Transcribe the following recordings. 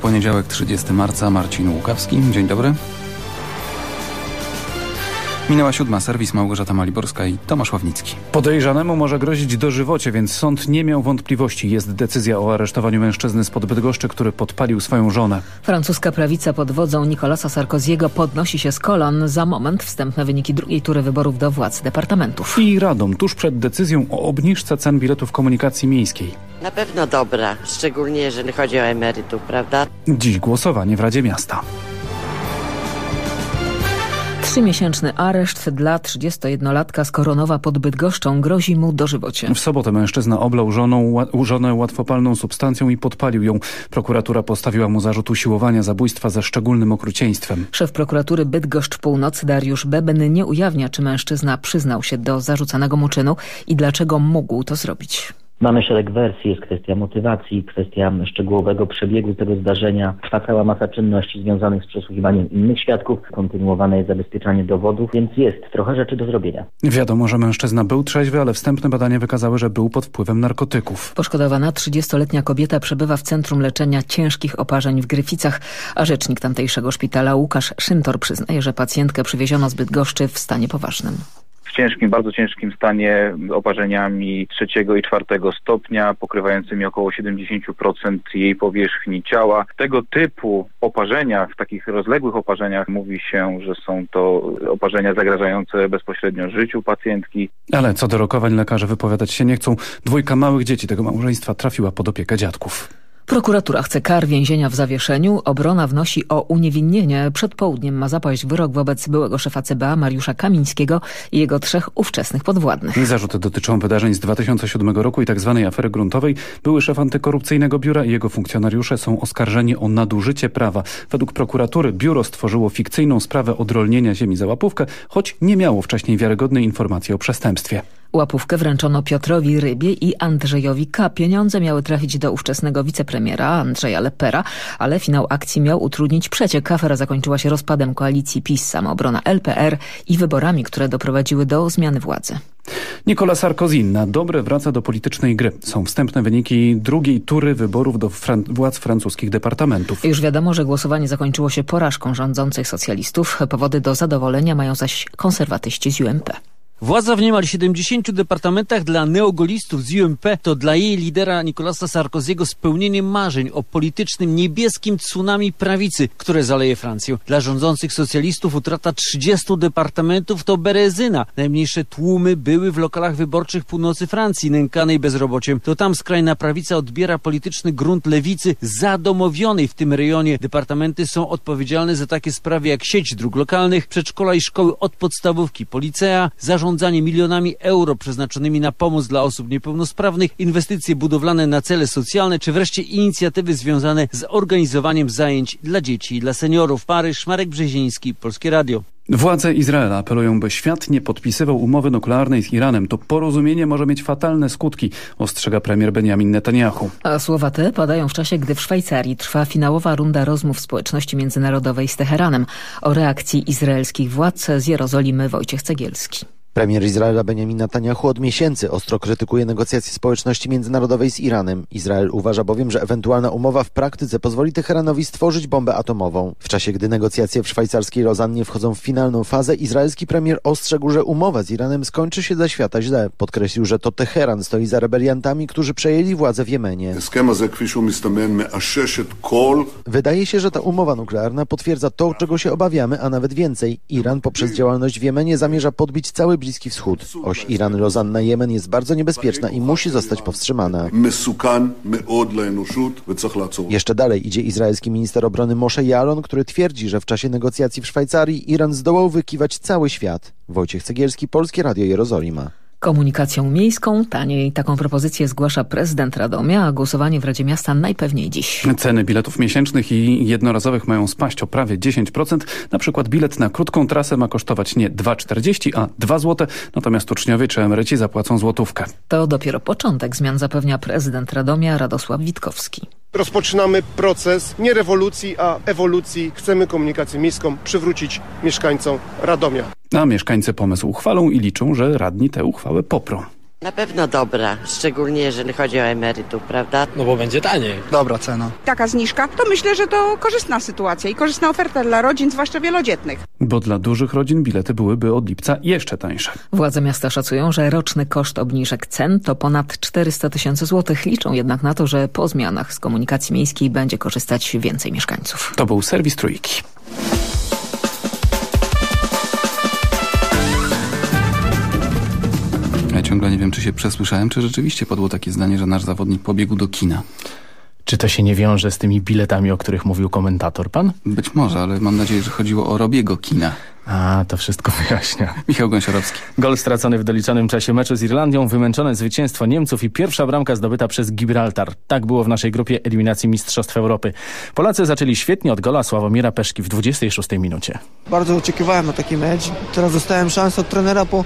Poniedziałek 30 marca, Marcin Łukawski. Dzień dobry. Minęła siódma, serwis Małgorzata Maliborska i Tomasz Ławnicki. Podejrzanemu może grozić dożywocie, więc sąd nie miał wątpliwości. Jest decyzja o aresztowaniu mężczyzny spod Bydgoszczy, który podpalił swoją żonę. Francuska prawica pod wodzą Nicolasa Sarkoziego podnosi się z kolan. Za moment wstępne wyniki drugiej tury wyborów do władz departamentów. I Radom tuż przed decyzją o obniżce cen biletów komunikacji miejskiej. Na pewno dobra, szczególnie jeżeli chodzi o emerytów, prawda? Dziś głosowanie w Radzie Miasta. Trzymiesięczny areszt dla 31-latka z Koronowa pod Bydgoszczą grozi mu dożywocie. W sobotę mężczyzna oblał żoną, żonę łatwopalną substancją i podpalił ją. Prokuratura postawiła mu zarzut usiłowania zabójstwa ze szczególnym okrucieństwem. Szef prokuratury Bydgoszcz Północy Dariusz Beben nie ujawnia, czy mężczyzna przyznał się do zarzucanego mu czynu i dlaczego mógł to zrobić. Mamy szereg wersji, jest kwestia motywacji, kwestia szczegółowego przebiegu tego zdarzenia. Trwa cała masa czynności związanych z przesłuchiwaniem innych świadków, kontynuowane jest zabezpieczanie dowodów, więc jest trochę rzeczy do zrobienia. Wiadomo, że mężczyzna był trzeźwy, ale wstępne badania wykazały, że był pod wpływem narkotyków. Poszkodowana 30-letnia kobieta przebywa w Centrum Leczenia Ciężkich Oparzeń w Gryficach, a rzecznik tamtejszego szpitala Łukasz Szyntor przyznaje, że pacjentkę przywieziono z Bydgoszczy w stanie poważnym w ciężkim, bardzo ciężkim stanie oparzeniami trzeciego i czwartego stopnia, pokrywającymi około 70% jej powierzchni ciała. Tego typu oparzenia, w takich rozległych oparzeniach mówi się, że są to oparzenia zagrażające bezpośrednio życiu pacjentki. Ale co do rokowań lekarze wypowiadać się nie chcą. Dwójka małych dzieci tego małżeństwa trafiła pod opiekę dziadków. Prokuratura chce kar więzienia w zawieszeniu. Obrona wnosi o uniewinnienie. Przed południem ma zapaść wyrok wobec byłego szefa CBA Mariusza Kamińskiego i jego trzech ówczesnych podwładnych. Zarzuty dotyczą wydarzeń z 2007 roku i tzw. Tak afery gruntowej. Były szef antykorupcyjnego biura i jego funkcjonariusze są oskarżeni o nadużycie prawa. Według prokuratury biuro stworzyło fikcyjną sprawę odrolnienia ziemi za łapówkę, choć nie miało wcześniej wiarygodnej informacji o przestępstwie. Łapówkę wręczono Piotrowi Rybie i Andrzejowi K. Pieniądze miały trafić do ówczesnego wicepremiera Andrzeja Lepera, ale finał akcji miał utrudnić przeciek. Afera zakończyła się rozpadem koalicji PiS, Samoobrona LPR i wyborami, które doprowadziły do zmiany władzy. Nicolas Sarkozy na dobre wraca do politycznej gry. Są wstępne wyniki drugiej tury wyborów do fran władz francuskich departamentów. Już wiadomo, że głosowanie zakończyło się porażką rządzących socjalistów. Powody do zadowolenia mają zaś konserwatyści z UMP. Władza w niemal 70 departamentach dla neogolistów z UMP to dla jej lidera Nicolasa Sarkoziego spełnienie marzeń o politycznym niebieskim tsunami prawicy, które zaleje Francję. Dla rządzących socjalistów utrata 30 departamentów to berezyna. Najmniejsze tłumy były w lokalach wyborczych północy Francji, nękanej bezrobociem. To tam skrajna prawica odbiera polityczny grunt lewicy zadomowionej w tym rejonie. Departamenty są odpowiedzialne za takie sprawy jak sieć dróg lokalnych, przedszkola i szkoły od podstawówki, policea, zarząd zarządzanie milionami euro przeznaczonymi na pomoc dla osób niepełnosprawnych, inwestycje budowlane na cele socjalne, czy wreszcie inicjatywy związane z organizowaniem zajęć dla dzieci i dla seniorów. Paryż, Marek Brzeziński, Polskie Radio. Władze Izraela apelują, by świat nie podpisywał umowy nuklearnej z Iranem. To porozumienie może mieć fatalne skutki, ostrzega premier Benjamin Netanyahu. A słowa te padają w czasie, gdy w Szwajcarii trwa finałowa runda rozmów społeczności międzynarodowej z Teheranem. O reakcji izraelskich władz z Jerozolimy Wojciech Cegielski. Premier Izraela Benjamin Netanyahu od miesięcy ostro krytykuje negocjacje społeczności międzynarodowej z Iranem. Izrael uważa bowiem, że ewentualna umowa w praktyce pozwoli Teheranowi stworzyć bombę atomową. W czasie, gdy negocjacje w szwajcarskiej Rozannie wchodzą w finalną fazę, izraelski premier ostrzegł, że umowa z Iranem skończy się dla świata źle. Podkreślił, że to Teheran stoi za rebeliantami, którzy przejęli władzę w Jemenie. Wydaje się, że ta umowa nuklearna potwierdza to, czego się obawiamy, a nawet więcej. Iran poprzez działalność w Jemenie zamierza podbić cały Bliski Wschód. Oś Iran-Lozanna-Jemen jest bardzo niebezpieczna i musi zostać powstrzymana. Jeszcze dalej idzie izraelski minister obrony Moshe Yalon, który twierdzi, że w czasie negocjacji w Szwajcarii Iran zdołał wykiwać cały świat. Wojciech Cegielski, Polskie Radio Jerozolima komunikacją miejską taniej. Taką propozycję zgłasza prezydent Radomia, a głosowanie w Radzie Miasta najpewniej dziś. Ceny biletów miesięcznych i jednorazowych mają spaść o prawie 10%. Na przykład bilet na krótką trasę ma kosztować nie 2,40, a 2 zł, natomiast uczniowie czy emeryci zapłacą złotówkę. To dopiero początek zmian zapewnia prezydent Radomia Radosław Witkowski. Rozpoczynamy proces nie rewolucji, a ewolucji. Chcemy komunikację miejską przywrócić mieszkańcom Radomia. A mieszkańcy pomysł uchwalą i liczą, że radni tę uchwałę poprą. Na pewno dobra, szczególnie jeżeli chodzi o emerytów, prawda? No bo będzie taniej. Dobra cena. Taka zniżka, to myślę, że to korzystna sytuacja i korzystna oferta dla rodzin, zwłaszcza wielodzietnych. Bo dla dużych rodzin bilety byłyby od lipca jeszcze tańsze. Władze miasta szacują, że roczny koszt obniżek cen to ponad 400 tysięcy złotych. Liczą jednak na to, że po zmianach z komunikacji miejskiej będzie korzystać więcej mieszkańców. To był serwis Trójki. Ciągle nie wiem, czy się przesłyszałem, czy rzeczywiście padło takie zdanie, że nasz zawodnik pobiegł do kina. Czy to się nie wiąże z tymi biletami, o których mówił komentator pan? Być może, ale mam nadzieję, że chodziło o Robiego kina. A, to wszystko wyjaśnia. Michał Gąsiorowski. Gol stracony w doliczonym czasie meczu z Irlandią, wymęczone zwycięstwo Niemców i pierwsza bramka zdobyta przez Gibraltar. Tak było w naszej grupie eliminacji Mistrzostw Europy. Polacy zaczęli świetnie od gola Sławomira Peszki w 26 minucie. Bardzo oczekiwałem na taki mecz. Teraz dostałem szansę od trenera po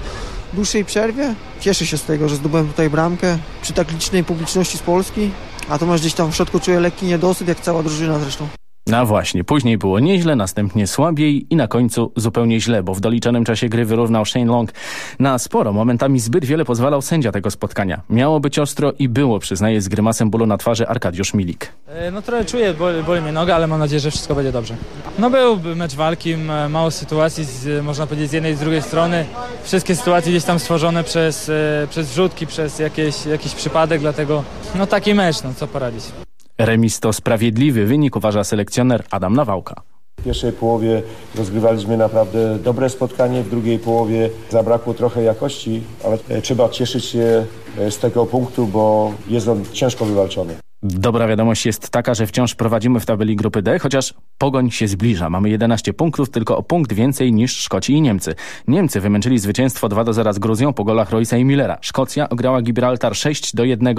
dłuższej przerwie. Cieszę się z tego, że zdobyłem tutaj bramkę przy tak licznej publiczności z Polski. A to masz gdzieś tam w środku czuję lekki niedosyt, jak cała drużyna zresztą. No właśnie, później było nieźle, następnie słabiej i na końcu zupełnie źle, bo w doliczonym czasie gry wyrównał Shane Long. Na sporo, momentami zbyt wiele pozwalał sędzia tego spotkania. Miało być ostro i było, przyznaje z grymasem bólu na twarzy Arkadiusz Milik. No trochę czuję, boli, boli mnie noga, ale mam nadzieję, że wszystko będzie dobrze. No był mecz walki, mało sytuacji, z, można powiedzieć z jednej i z drugiej strony. Wszystkie sytuacje gdzieś tam stworzone przez, przez wrzutki, przez jakieś, jakiś przypadek, dlatego no taki mecz, no co poradzić. Remis to sprawiedliwy wynik, uważa selekcjoner Adam Nawałka. W pierwszej połowie rozgrywaliśmy naprawdę dobre spotkanie, w drugiej połowie zabrakło trochę jakości, ale trzeba cieszyć się z tego punktu, bo jest on ciężko wywalczony. Dobra wiadomość jest taka, że wciąż prowadzimy w tabeli grupy D, chociaż pogoń się zbliża. Mamy 11 punktów, tylko o punkt więcej niż Szkoci i Niemcy. Niemcy wymęczyli zwycięstwo 2 do 0 z Gruzją po golach Roysa i Millera. Szkocja ograła Gibraltar 6 do 1.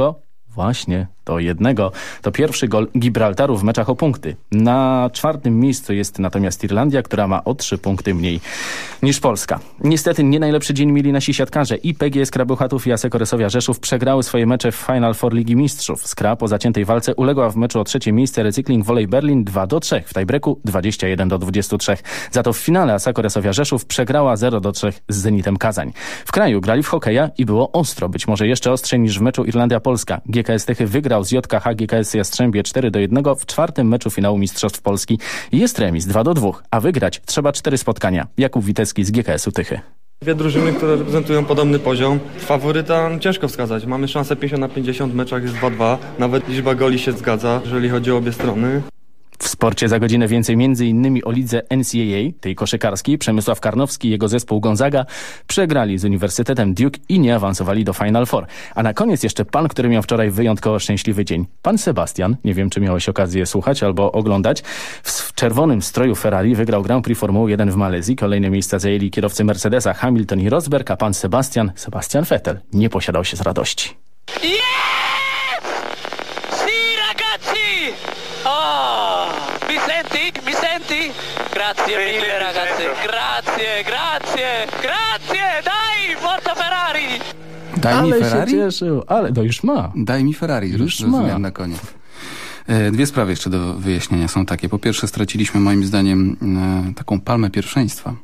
Właśnie, to jednego. To pierwszy gol Gibraltaru w meczach o punkty. Na czwartym miejscu jest natomiast Irlandia, która ma o trzy punkty mniej niż Polska. Niestety nie najlepszy dzień mieli nasi siatkarze. I PGS Krabuchatów i Aseko Resowia Rzeszów przegrały swoje mecze w Final Four Ligi Mistrzów. Skra po zaciętej walce uległa w meczu o trzecie miejsce Recykling Volley Berlin 2 do 3. W tiebreaku 21 do 23. Za to w finale Aseko Resowia Rzeszów przegrała 0 do 3 z Zenitem Kazań. W kraju grali w hokeja i było ostro, być może jeszcze ostrzej niż w meczu Irlandia-Polska. GKS Tychy wygrał z JKH GKS Jastrzębie 4 do 1 w czwartym meczu finału Mistrzostw Polski. Jest remis 2 do 2, a wygrać trzeba cztery spotkania. Jakub Witecki z GKS-u Tychy. Dwie drużyny, które reprezentują podobny poziom. Faworyta ciężko wskazać. Mamy szansę 50 na 50, w meczach jest 2-2. Nawet liczba goli się zgadza, jeżeli chodzi o obie strony. W sporcie za godzinę więcej innymi o lidze NCAA, tej koszykarskiej. Przemysław Karnowski i jego zespół Gonzaga przegrali z Uniwersytetem Duke i nie awansowali do Final Four. A na koniec jeszcze pan, który miał wczoraj wyjątkowo szczęśliwy dzień. Pan Sebastian, nie wiem czy miałeś okazję słuchać albo oglądać, w czerwonym stroju Ferrari wygrał Grand Prix Formuły 1 w Malezji. Kolejne miejsca zajęli kierowcy Mercedesa Hamilton i Rosberg, a pan Sebastian, Sebastian Vettel, nie posiadał się z radości. Mi Grazie mille ragazzi, grazie, grazie, grazie, dai, forza Ferrari! Daj ale mi Ferrari? się cieszył, ale no już ma. Daj mi Ferrari, Już już ma. na koniec. E, Dwie sprawy jeszcze do wyjaśnienia są takie. Po pierwsze straciliśmy moim zdaniem e, taką palmę pierwszeństwa.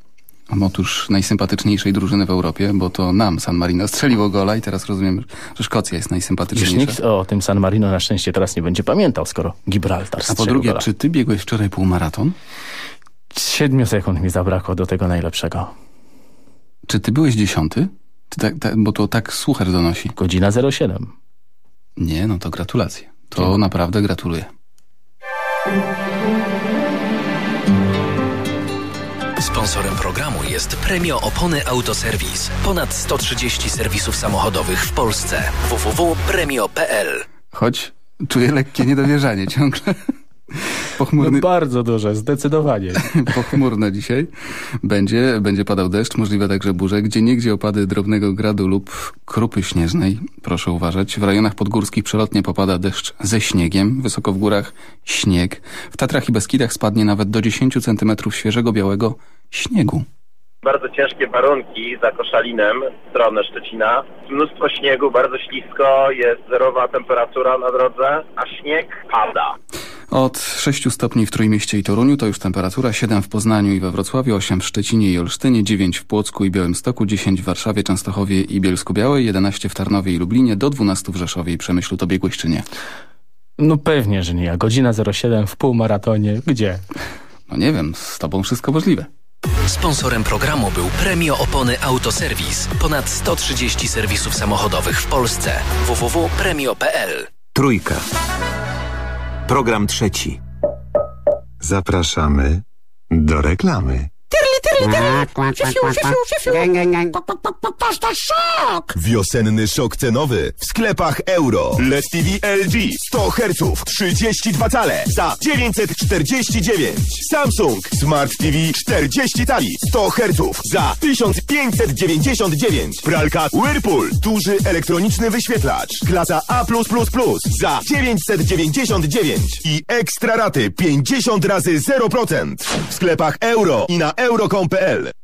Otóż najsympatyczniejszej drużyny w Europie, bo to nam San Marino strzeliło gola i teraz rozumiem, że Szkocja jest Już najsympatyczniejsza. nikt o tym San Marino na szczęście teraz nie będzie pamiętał, skoro Gibraltar A po strzelił drugie, gola. czy ty biegłeś wczoraj półmaraton? Siedmiu sekund mi zabrakło do tego najlepszego. Czy ty byłeś dziesiąty? Ty tak, tak, bo to tak słuchacz donosi. Godzina 07. Nie, no to gratulacje. To naprawdę gratuluję. Sponsorem programu jest Premio Opony Autoserwis. Ponad 130 serwisów samochodowych w Polsce. www.premio.pl Choć czuję lekkie niedowierzanie ciągle. Pochmurny, No bardzo duże, zdecydowanie. pochmurno dzisiaj. Będzie, będzie padał deszcz, możliwe także burze. Gdzie niegdzie opady drobnego gradu lub krupy śnieżnej. Proszę uważać. W rejonach podgórskich przelotnie popada deszcz ze śniegiem. Wysoko w górach śnieg. W Tatrach i Beskidach spadnie nawet do 10 cm świeżego białego śniegu. Bardzo ciężkie warunki za Koszalinem, w stronę Szczecina. Mnóstwo śniegu, bardzo ślisko, jest zerowa temperatura na drodze, a śnieg pada. Od 6 stopni w Trójmieście i Toruniu to już temperatura, 7 w Poznaniu i we Wrocławiu, 8 w Szczecinie i Olsztynie, 9 w Płocku i Białymstoku, 10 w Warszawie, Częstochowie i Bielsku-Białej, 11 w Tarnowie i Lublinie, do 12 w Rzeszowie i Przemyślu. To biegłeś czy nie? No pewnie, że nie. Godzina 07 w półmaratonie. Gdzie? No nie wiem, z tobą wszystko możliwe. Sponsorem programu był Premio Opony Autoserwis. Ponad 130 serwisów samochodowych w Polsce. www.premio.pl Trójka. Program trzeci. Zapraszamy do reklamy. Szok! Wiosenny szok cenowy w sklepach euro. LED TV LG 100 Hz 32 cale za 949. Samsung Smart TV 40 cali 100 Hz za 1599. Pralka Whirlpool duży elektroniczny wyświetlacz klasa A+++ za 999 i ekstra raty 50 razy 0% w sklepach euro i na euro.com.pl.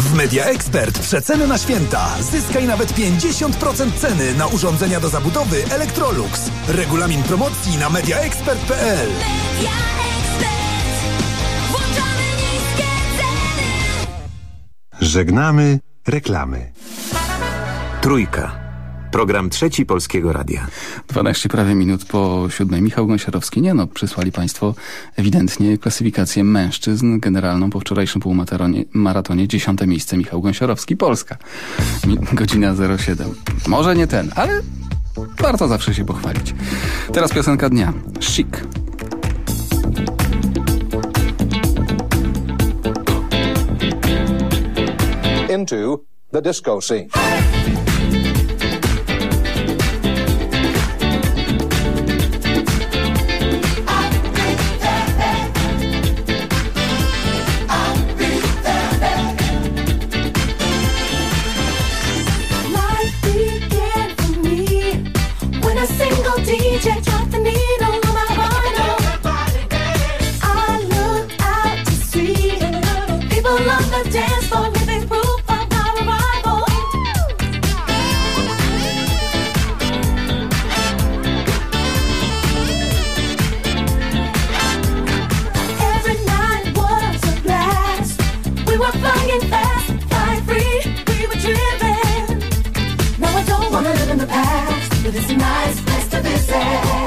W Media Expert przeceny na święta. Zyskaj nawet 50% ceny na urządzenia do zabudowy Electrolux. Regulamin promocji na mediaexpert.pl. Żegnamy reklamy. Trójka. Program trzeci Polskiego Radia. 12 prawie minut po siódmej. Michał Gąsiorowski. Nie no, przysłali Państwo ewidentnie klasyfikację mężczyzn generalną po wczorajszym półmaratonie. Maratonie. Dziesiąte miejsce Michał Gąsiorowski. Polska. Mi godzina 07. Może nie ten, ale warto zawsze się pochwalić. Teraz piosenka dnia. Chic. Into the disco scene. said.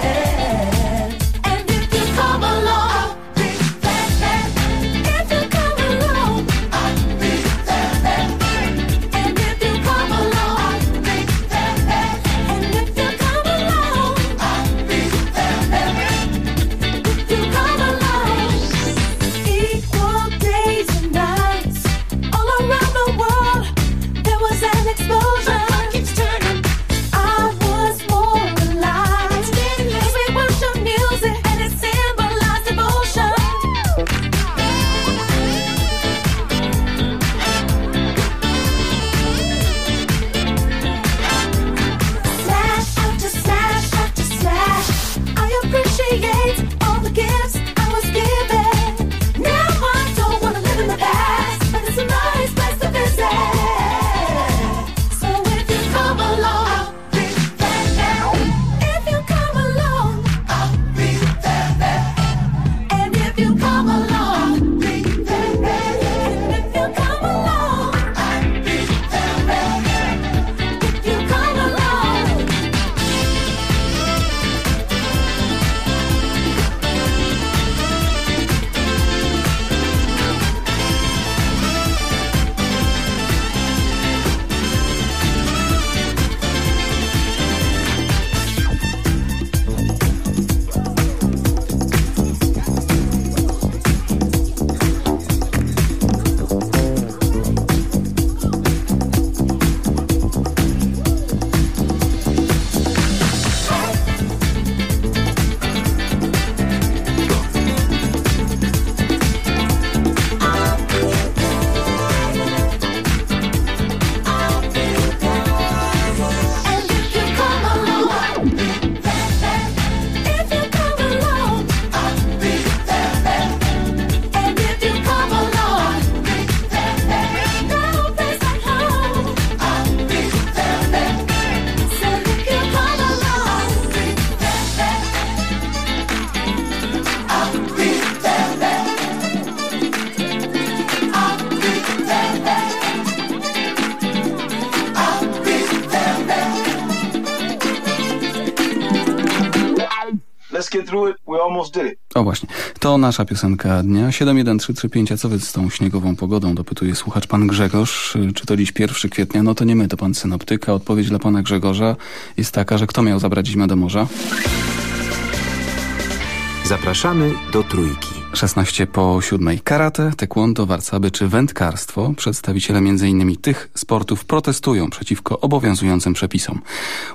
Nasza piosenka dnia 71335. A co wy z tą śniegową pogodą? Dopytuje słuchacz pan Grzegorz. Czy to dziś 1 kwietnia? No to nie my, to pan synoptyka. Odpowiedź dla pana Grzegorza jest taka, że kto miał zabrać zimę do morza? Zapraszamy do Trójki. 16 po 7. Karate, taekwondo, warcaby czy wędkarstwo. Przedstawiciele m.in. tych sportów protestują przeciwko obowiązującym przepisom.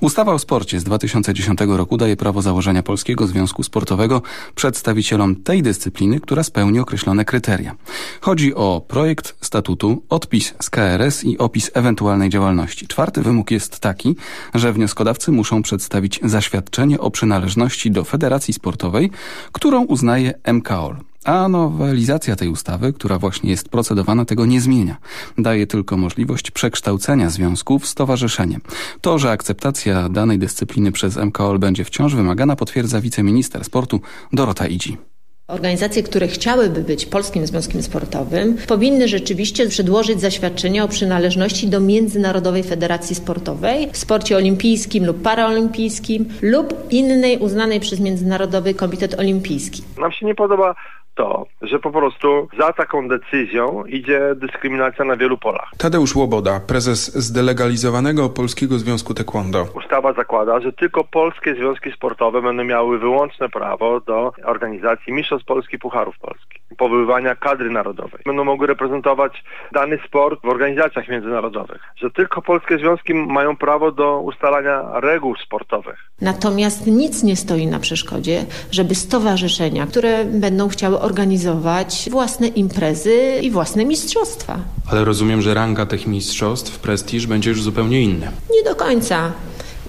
Ustawa o sporcie z 2010 roku daje prawo założenia Polskiego Związku Sportowego przedstawicielom tej dyscypliny, która spełni określone kryteria. Chodzi o projekt statutu, odpis z KRS i opis ewentualnej działalności. Czwarty wymóg jest taki, że wnioskodawcy muszą przedstawić zaświadczenie o przynależności do federacji sportowej, którą uznaje MKOL. A nowelizacja tej ustawy, która właśnie jest procedowana, tego nie zmienia. Daje tylko możliwość przekształcenia związku w stowarzyszenie. To, że akceptacja danej dyscypliny przez MKOL będzie wciąż wymagana, potwierdza wiceminister sportu Dorota Idzi. Organizacje, które chciałyby być Polskim Związkiem Sportowym, powinny rzeczywiście przedłożyć zaświadczenie o przynależności do Międzynarodowej Federacji Sportowej w sporcie olimpijskim lub paraolimpijskim lub innej uznanej przez Międzynarodowy Komitet Olimpijski. Nam się nie podoba to, że po prostu za taką decyzją idzie dyskryminacja na wielu polach. Tadeusz Łoboda, prezes zdelegalizowanego Polskiego Związku Taekwondo. Ustawa zakłada, że tylko polskie związki sportowe będą miały wyłączne prawo do organizacji Mistrzostw Polski, Pucharów Polski, powoływania kadry narodowej. Będą mogły reprezentować dany sport w organizacjach międzynarodowych, że tylko polskie związki mają prawo do ustalania reguł sportowych. Natomiast nic nie stoi na przeszkodzie, żeby stowarzyszenia, które będą chciały organizować własne imprezy i własne mistrzostwa. Ale rozumiem, że ranga tych mistrzostw, prestiż będzie już zupełnie inny. Nie do końca.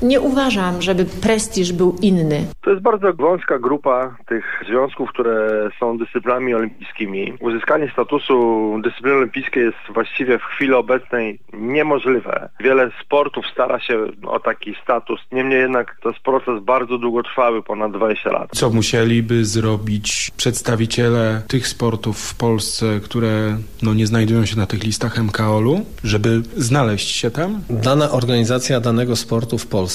Nie uważam, żeby prestiż był inny. To jest bardzo wąska grupa tych związków, które są dyscyplinami olimpijskimi. Uzyskanie statusu dyscypliny olimpijskiej jest właściwie w chwili obecnej niemożliwe. Wiele sportów stara się o taki status, niemniej jednak to jest proces bardzo długotrwały, ponad 20 lat. Co musieliby zrobić przedstawiciele tych sportów w Polsce, które no, nie znajdują się na tych listach MKOL-u, żeby znaleźć się tam? Dana organizacja danego sportu w Polsce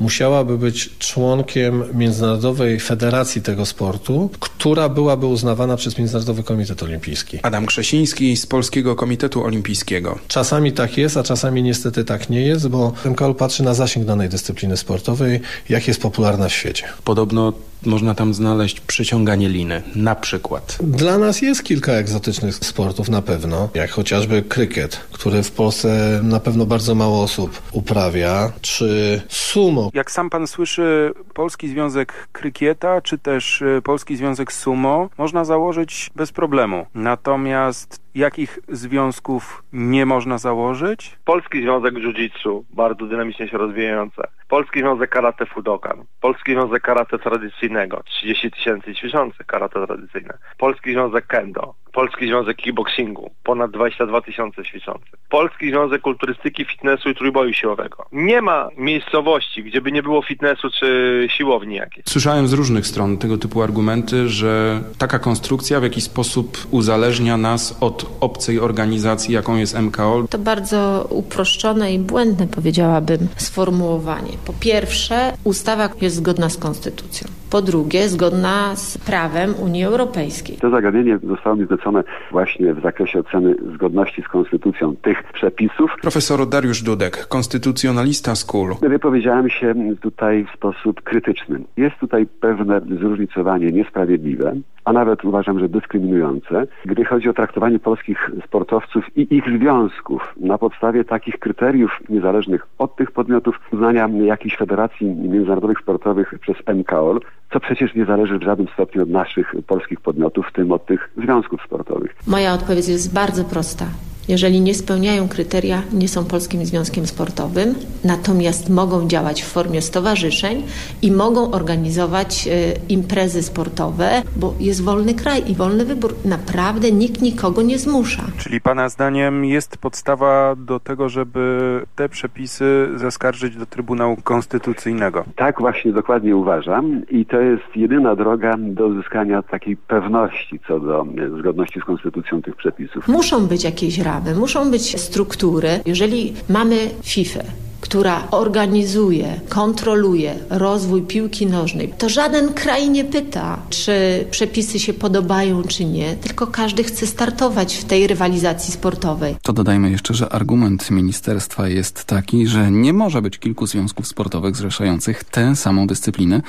musiałaby być członkiem Międzynarodowej Federacji tego sportu, która byłaby uznawana przez Międzynarodowy Komitet Olimpijski. Adam Krzesiński z Polskiego Komitetu Olimpijskiego. Czasami tak jest, a czasami niestety tak nie jest, bo MKOL patrzy na zasięg danej dyscypliny sportowej, jak jest popularna w świecie. Podobno można tam znaleźć przyciąganie liny, na przykład. Dla nas jest kilka egzotycznych sportów na pewno, jak chociażby krykiet, który w Polsce na pewno bardzo mało osób uprawia, czy sumo. Jak sam pan słyszy, Polski Związek Krykieta, czy też y, Polski Związek Sumo można założyć bez problemu. Natomiast jakich związków nie można założyć? Polski Związek Jiu-Jitsu, bardzo dynamicznie się rozwijające. Polski Związek Karate Fudokan. Polski Związek Karate Tradycyjnego, 30 tysięcy ćwiczących karate tradycyjne. Polski Związek Kendo. Polski Związek Kickboxingu, ponad 22 tysiące ćwiczących. Polski Związek Kulturystyki, Fitnessu i Trójboju Siłowego. Nie ma miejscowości, gdzie by nie było fitnessu czy siłowni jakiejś. Słyszałem z różnych stron tego typu argumenty, że taka konstrukcja w jakiś sposób uzależnia nas od obcej organizacji, jaką jest MKOL. To bardzo uproszczone i błędne, powiedziałabym, sformułowanie. Po pierwsze, ustawa jest zgodna z konstytucją. Po drugie, zgodna z prawem Unii Europejskiej. To zagadnienie zostało mi zlecone właśnie w zakresie oceny zgodności z konstytucją tych przepisów. Profesor Dariusz Dudek, konstytucjonalista z KUL. Wypowiedziałem się tutaj w sposób krytyczny. Jest tutaj pewne zróżnicowanie niesprawiedliwe, a nawet uważam, że dyskryminujące, gdy chodzi o traktowanie polskich sportowców i ich związków na podstawie takich kryteriów niezależnych od tych podmiotów uznania jakichś federacji międzynarodowych sportowych przez MKOL, co przecież nie zależy w żadnym stopniu od naszych polskich podmiotów, w tym od tych związków sportowych. Moja odpowiedź jest bardzo prosta. Jeżeli nie spełniają kryteria, nie są Polskim Związkiem Sportowym, natomiast mogą działać w formie stowarzyszeń i mogą organizować e, imprezy sportowe, bo jest wolny kraj i wolny wybór. Naprawdę nikt nikogo nie zmusza. Czyli Pana zdaniem jest podstawa do tego, żeby te przepisy zaskarżyć do Trybunału Konstytucyjnego? Tak właśnie dokładnie uważam i to jest jedyna droga do uzyskania takiej pewności co do zgodności z konstytucją tych przepisów. Muszą być jakieś ramy, muszą być struktury. Jeżeli mamy FIFA, która organizuje, kontroluje rozwój piłki nożnej, to żaden kraj nie pyta, czy przepisy się podobają, czy nie, tylko każdy chce startować w tej rywalizacji sportowej. To dodajmy jeszcze, że argument ministerstwa jest taki, że nie może być kilku związków sportowych zrzeszających tę samą dyscyplinę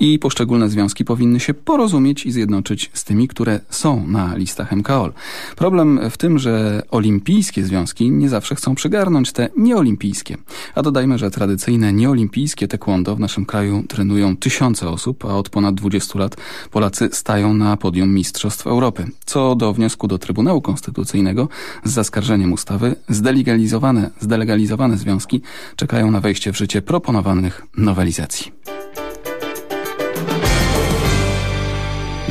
i poszczególne związki powinny się porozumieć i zjednoczyć z tymi, które są na listach MKOL. Problem w tym, że olimpijskie związki nie zawsze chcą przygarnąć te nieolimpijskie. A dodajmy, że tradycyjne nieolimpijskie taekwondo w naszym kraju trenują tysiące osób, a od ponad 20 lat Polacy stają na podium Mistrzostw Europy. Co do wniosku do Trybunału Konstytucyjnego z zaskarżeniem ustawy, zdelegalizowane, zdelegalizowane związki czekają na wejście w życie proponowanych nowelizacji.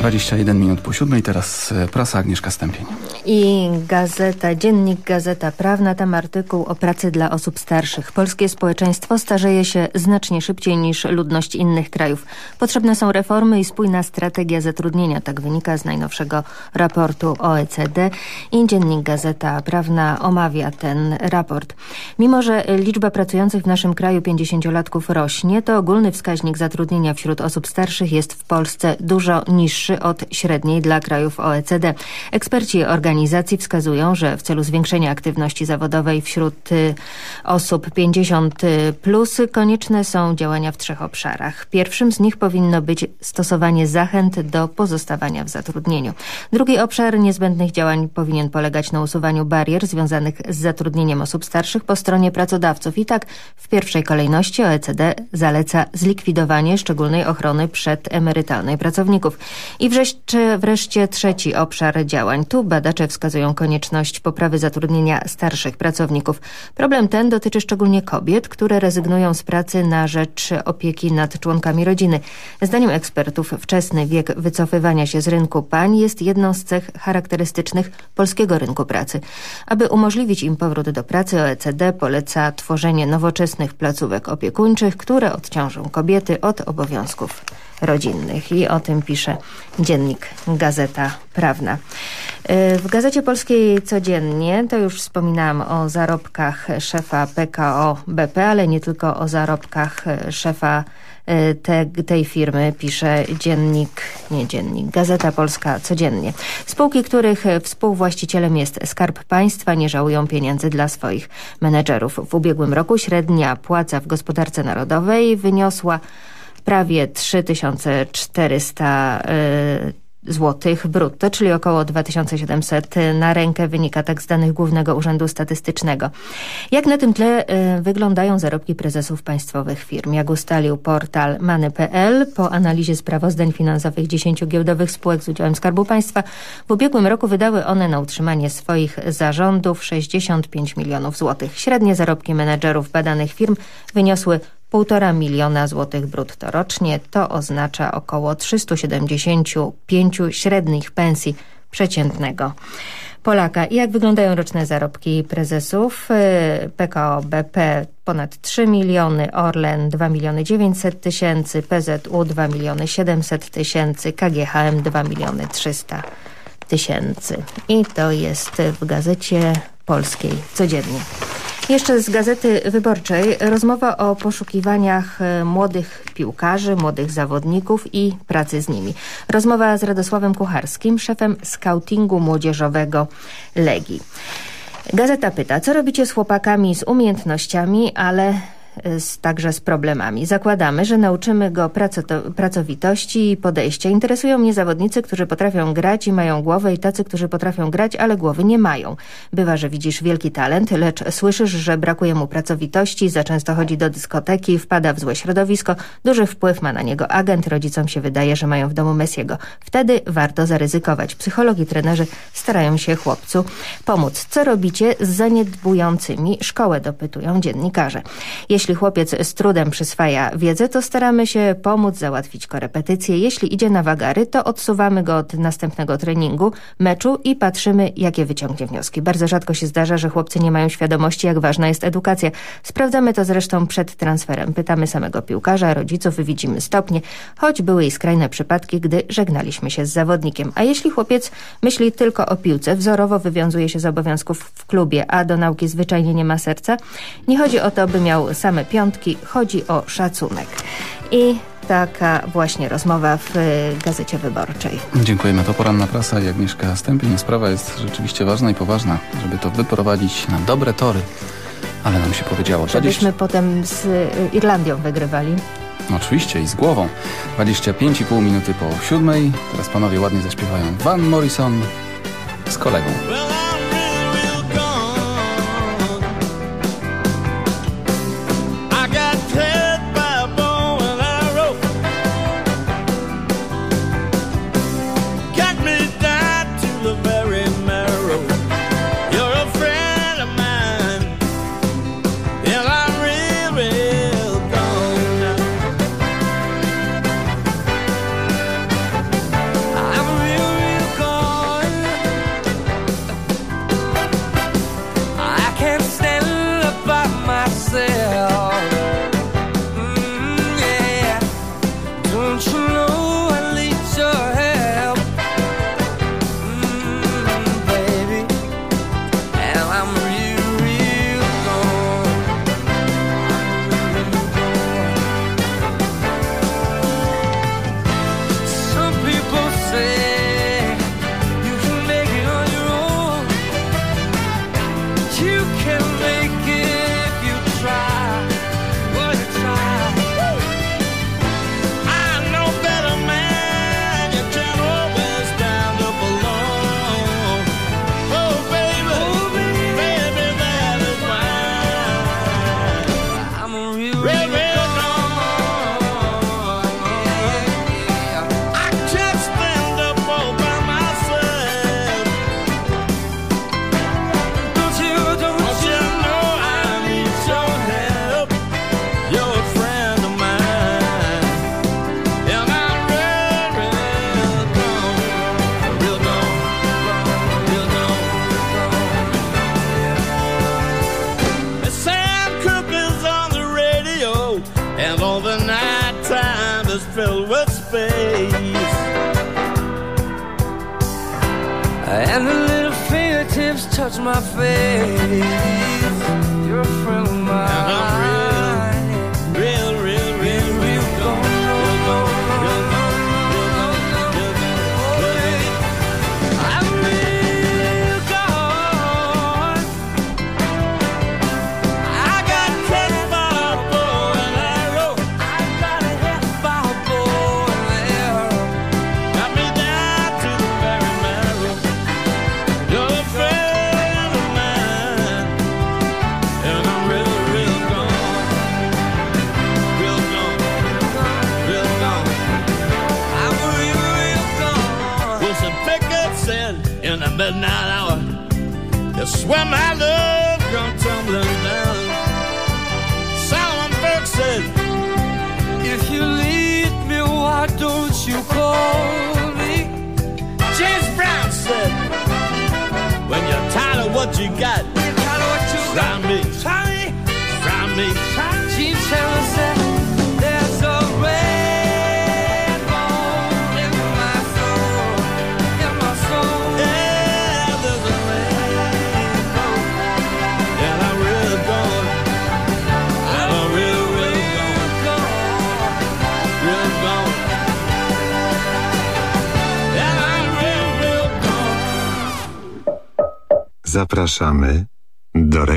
21 minut po siódmej, teraz e, prasa Agnieszka Stępień. I gazeta, dziennik Gazeta Prawna, tam artykuł o pracy dla osób starszych. Polskie społeczeństwo starzeje się znacznie szybciej niż ludność innych krajów. Potrzebne są reformy i spójna strategia zatrudnienia, tak wynika z najnowszego raportu OECD i dziennik Gazeta Prawna omawia ten raport. Mimo, że liczba pracujących w naszym kraju 50-latków rośnie, to ogólny wskaźnik zatrudnienia wśród osób starszych jest w Polsce dużo niższy od średniej dla krajów OECD. Eksperci organizacji wskazują, że w celu zwiększenia aktywności zawodowej wśród y, osób 50 plus konieczne są działania w trzech obszarach. Pierwszym z nich powinno być stosowanie zachęt do pozostawania w zatrudnieniu. Drugi obszar niezbędnych działań powinien polegać na usuwaniu barier związanych z zatrudnieniem osób starszych po stronie pracodawców. I tak w pierwszej kolejności OECD zaleca zlikwidowanie szczególnej ochrony przedemerytalnej pracowników. I wreszcie, wreszcie trzeci obszar działań. Tu badacze wskazują konieczność poprawy zatrudnienia starszych pracowników. Problem ten dotyczy szczególnie kobiet, które rezygnują z pracy na rzecz opieki nad członkami rodziny. Zdaniem ekspertów wczesny wiek wycofywania się z rynku pań jest jedną z cech charakterystycznych polskiego rynku pracy. Aby umożliwić im powrót do pracy OECD poleca tworzenie nowoczesnych placówek opiekuńczych, które odciążą kobiety od obowiązków rodzinnych. I o tym pisze dziennik Gazeta Prawna. Y, w Gazecie Polskiej codziennie, to już wspominałam o zarobkach szefa PKO BP, ale nie tylko o zarobkach szefa y, te, tej firmy pisze dziennik, nie dziennik, Gazeta Polska codziennie. Spółki, których współwłaścicielem jest Skarb Państwa, nie żałują pieniędzy dla swoich menedżerów. W ubiegłym roku średnia płaca w gospodarce narodowej wyniosła prawie 3400 złotych brutto, czyli około 2700 na rękę wynika tak z danych Głównego Urzędu Statystycznego. Jak na tym tle y, wyglądają zarobki prezesów państwowych firm? Jak ustalił portal Many.pl po analizie sprawozdań finansowych 10 giełdowych spółek z udziałem Skarbu Państwa w ubiegłym roku wydały one na utrzymanie swoich zarządów 65 milionów złotych. Średnie zarobki menedżerów badanych firm wyniosły 1,5 miliona złotych brutto rocznie. To oznacza około 375 średnich pensji przeciętnego. Polaka. Jak wyglądają roczne zarobki prezesów? Y, PKO BP ponad 3 miliony, Orlen 2 miliony 900 tysięcy, PZU 2 miliony 700 tysięcy, KGHM 2 miliony 300 tysięcy. I to jest w Gazecie Polskiej codziennie. Jeszcze z Gazety Wyborczej rozmowa o poszukiwaniach e, młodych piłkarzy, młodych zawodników i pracy z nimi. Rozmowa z Radosławem Kucharskim, szefem scoutingu młodzieżowego Legii. Gazeta pyta, co robicie z chłopakami z umiejętnościami, ale z, także z problemami. Zakładamy, że nauczymy go pracowitości i podejścia. Interesują mnie zawodnicy, którzy potrafią grać i mają głowę i tacy, którzy potrafią grać, ale głowy nie mają. Bywa, że widzisz wielki talent, lecz słyszysz, że brakuje mu pracowitości, za często chodzi do dyskoteki, wpada w złe środowisko, duży wpływ ma na niego agent, rodzicom się wydaje, że mają w domu Messiego. Wtedy warto zaryzykować. Psychologi trenerzy starają się chłopcu pomóc. Co robicie z zaniedbującymi szkołę, dopytują dziennikarze. Jeśli Jeśli chłopiec z trudem przyswaja wiedzę, to staramy się pomóc załatwić korepetycje. Jeśli idzie na wagary, to odsuwamy go od następnego treningu, meczu i patrzymy, jakie wyciągnie wnioski. Bardzo rzadko się zdarza, że chłopcy nie mają świadomości, jak ważna jest edukacja. Sprawdzamy to zresztą przed transferem. Pytamy samego piłkarza, rodziców, widzimy stopnie, choć były i skrajne przypadki, gdy żegnaliśmy się z zawodnikiem. A jeśli chłopiec myśli tylko o piłce, wzorowo wywiązuje się z obowiązków w klubie, a do nauki zwyczajnie nie ma serca, nie chodzi o to, by miał same piątki, chodzi o szacunek. I taka właśnie rozmowa w Gazecie Wyborczej. Dziękujemy. To poranna prasa i Agnieszka Stępień. Sprawa jest rzeczywiście ważna i poważna, żeby to wyprowadzić na dobre tory. Ale nam się powiedziało. Żebyśmy 20... potem z Irlandią wygrywali. Oczywiście i z głową. 25,5 minuty po siódmej. Teraz panowie ładnie zaśpiewają Van Morrison z kolegą.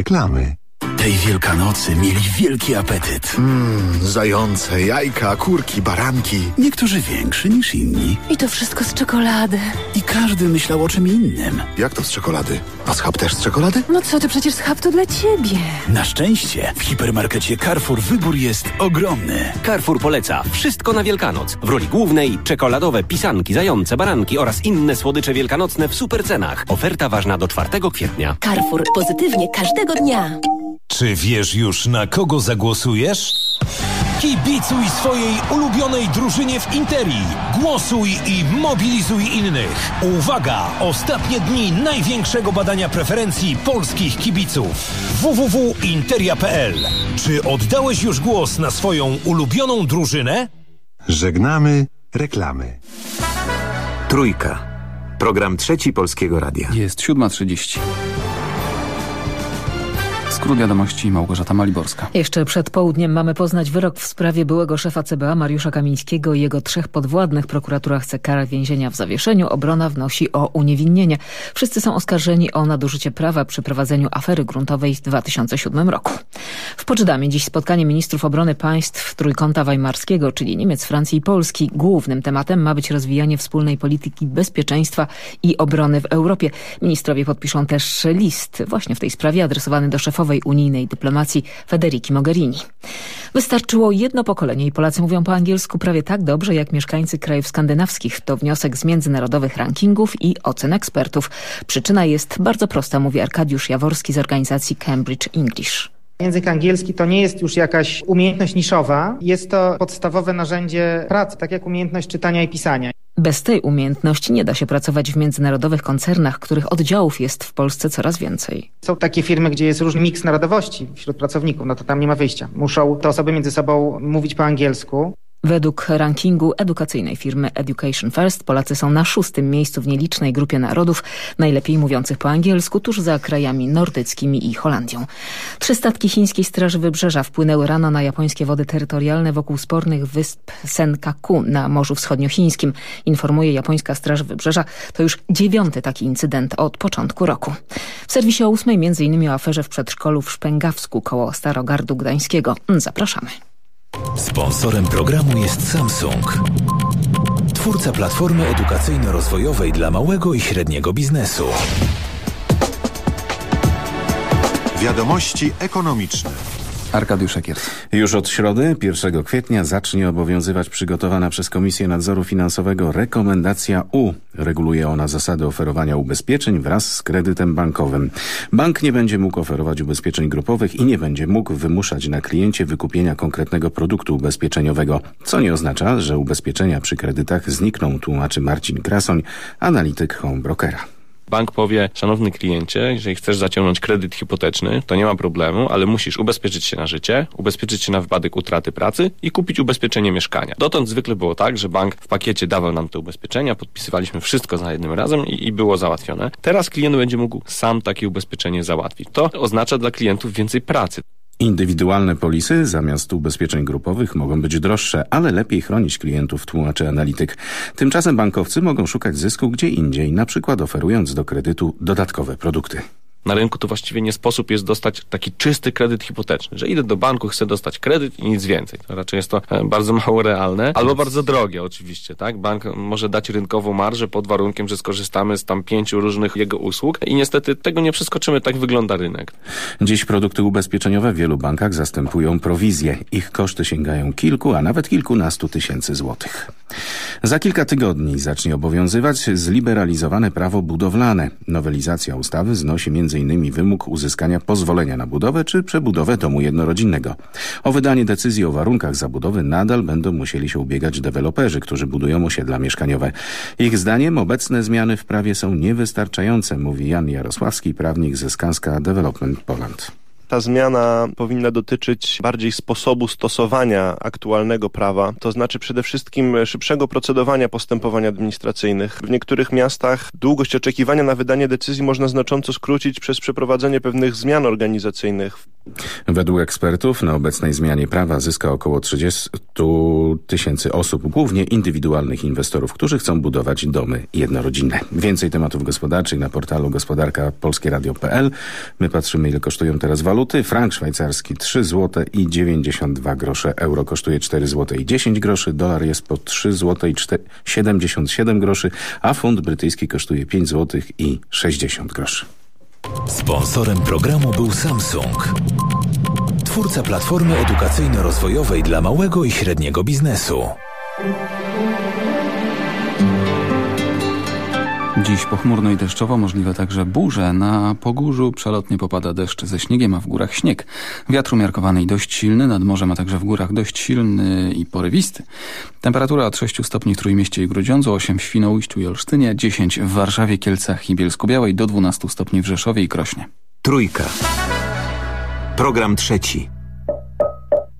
Reklamy. Tej Wielkanocy mieli wielki apetyt. Mmm, zające, jajka, kurki, baranki. Niektórzy większy niż inni. I to wszystko z czekolady. Każdy myślał o czym innym. Jak to z czekolady? A schab też z czekolady? No co ty, przecież schab to dla ciebie. Na szczęście w hipermarkecie Carrefour wybór jest ogromny. Carrefour poleca wszystko na Wielkanoc. W roli głównej czekoladowe pisanki, zające, baranki oraz inne słodycze wielkanocne w super cenach. Oferta ważna do 4 kwietnia. Carrefour. Pozytywnie każdego dnia. Czy wiesz już na kogo zagłosujesz? Kibicuj swojej ulubionej drużynie w Interii. Głosuj i mobilizuj innych. Uwaga! Ostatnie dni największego badania preferencji polskich kibiców. www.interia.pl Czy oddałeś już głos na swoją ulubioną drużynę? Żegnamy reklamy. Trójka. Program trzeci Polskiego Radia. Jest 7.30. Skrót wiadomości Małgorzata Maliborska. Jeszcze przed południem mamy poznać wyrok w sprawie byłego szefa CBA Mariusza Kamińskiego i jego trzech podwładnych. Prokuratura chce karę więzienia w zawieszeniu. Obrona wnosi o uniewinnienie. Wszyscy są oskarżeni o nadużycie prawa przy prowadzeniu afery gruntowej w 2007 roku. W Poczdamie dziś spotkanie ministrów obrony państw Trójkąta Weimarskiego, czyli Niemiec, Francji i Polski. Głównym tematem ma być rozwijanie wspólnej polityki bezpieczeństwa i obrony w Europie. Ministrowie podpiszą też list właśnie w tej sprawie adresowany do szefowej unijnej dyplomacji Federiki Mogherini. Wystarczyło jedno pokolenie i Polacy mówią po angielsku prawie tak dobrze jak mieszkańcy krajów skandynawskich. To wniosek z międzynarodowych rankingów i ocen ekspertów. Przyczyna jest bardzo prosta, mówi Arkadiusz Jaworski z organizacji Cambridge English. Język angielski to nie jest już jakaś umiejętność niszowa, jest to podstawowe narzędzie pracy, tak jak umiejętność czytania i pisania. Bez tej umiejętności nie da się pracować w międzynarodowych koncernach, których oddziałów jest w Polsce coraz więcej. Są takie firmy, gdzie jest różny miks narodowości wśród pracowników, no to tam nie ma wyjścia. Muszą te osoby między sobą mówić po angielsku. Według rankingu edukacyjnej firmy Education First Polacy są na szóstym miejscu w nielicznej grupie narodów najlepiej mówiących po angielsku, tuż za krajami nordyckimi i Holandią. Trzy statki chińskiej Straży Wybrzeża wpłynęły rano na japońskie wody terytorialne wokół spornych wysp Senkaku na Morzu Wschodniochińskim. Informuje japońska Straż Wybrzeża. To już dziewiąty taki incydent od początku roku. W serwisie o ósmej innymi o aferze w przedszkolu w Szpęgawsku koło Starogardu Gdańskiego. Zapraszamy. Sponsorem programu jest Samsung. Twórca platformy edukacyjno-rozwojowej dla małego i średniego biznesu. Wiadomości ekonomiczne. Arkadiusz Ekiert. Już od środy, 1 kwietnia, zacznie obowiązywać przygotowana przez Komisję Nadzoru Finansowego rekomendacja U. Reguluje ona zasady oferowania ubezpieczeń wraz z kredytem bankowym. Bank nie będzie mógł oferować ubezpieczeń grupowych i nie będzie mógł wymuszać na kliencie wykupienia konkretnego produktu ubezpieczeniowego, co nie oznacza, że ubezpieczenia przy kredytach znikną, tłumaczy Marcin Krasoń, analityk Homebrokera. Bank powie, szanowny kliencie, jeżeli chcesz zaciągnąć kredyt hipoteczny, to nie ma problemu, ale musisz ubezpieczyć się na życie, ubezpieczyć się na wypadek utraty pracy i kupić ubezpieczenie mieszkania. Dotąd zwykle było tak, że bank w pakiecie dawał nam te ubezpieczenia, podpisywaliśmy wszystko za jednym razem i, i było załatwione. Teraz klient będzie mógł sam takie ubezpieczenie załatwić. To oznacza dla klientów więcej pracy. Indywidualne polisy zamiast ubezpieczeń grupowych mogą być droższe, ale lepiej chronić klientów, tłumaczy analityk. Tymczasem bankowcy mogą szukać zysku gdzie indziej, na przykład oferując do kredytu dodatkowe produkty. Na rynku to właściwie nie sposób jest dostać taki czysty kredyt hipoteczny, że idę do banku, chcę dostać kredyt i nic więcej. To raczej jest to e, bardzo mało realne, albo bardzo drogie oczywiście, tak? Bank może dać rynkową marżę pod warunkiem, że skorzystamy z tam pięciu różnych jego usług i niestety tego nie przeskoczymy, tak wygląda rynek. Dziś produkty ubezpieczeniowe w wielu bankach zastępują prowizje. Ich koszty sięgają kilku, a nawet kilkunastu tysięcy złotych. Za kilka tygodni zacznie obowiązywać zliberalizowane prawo budowlane. Nowelizacja ustawy znosi m.in. wymóg uzyskania pozwolenia na budowę czy przebudowę domu jednorodzinnego. O wydanie decyzji o warunkach zabudowy nadal będą musieli się ubiegać deweloperzy, którzy budują osiedla mieszkaniowe. Ich zdaniem obecne zmiany w prawie są niewystarczające, mówi Jan Jarosławski, prawnik ze Skanska Development Poland. Ta zmiana powinna dotyczyć bardziej sposobu stosowania aktualnego prawa, to znaczy przede wszystkim szybszego procedowania postępowań administracyjnych. W niektórych miastach długość oczekiwania na wydanie decyzji można znacząco skrócić przez przeprowadzenie pewnych zmian organizacyjnych. Według ekspertów na obecnej zmianie prawa zyska około 30 tysięcy osób, głównie indywidualnych inwestorów, którzy chcą budować domy jednorodzinne. Więcej tematów gospodarczych na portalu gospodarka polskieradio.pl. My patrzymy ile kosztują teraz waluty. Frank szwajcarski 3 zł i 92 grosze. Euro kosztuje 4 zł i 10 groszy. Dolar jest po 3 zł i 77 groszy, a funt brytyjski kosztuje 5 zł i 60 groszy. Sponsorem programu był Samsung. Twórca platformy edukacyjno-rozwojowej dla małego i średniego biznesu. Dziś pochmurno i deszczowo, możliwe także burze. Na Pogórzu przelotnie popada deszcz ze śniegiem, a w górach śnieg. Wiatr umiarkowany i dość silny, nad morzem, a także w górach dość silny i porywisty. Temperatura od 6 stopni w Trójmieście i Grudziądzu, 8 w Świnoujściu i Olsztynie, 10 w Warszawie, Kielcach i Bielsku-Białej, do 12 stopni w Rzeszowie i Krośnie. Trójka. Program trzeci.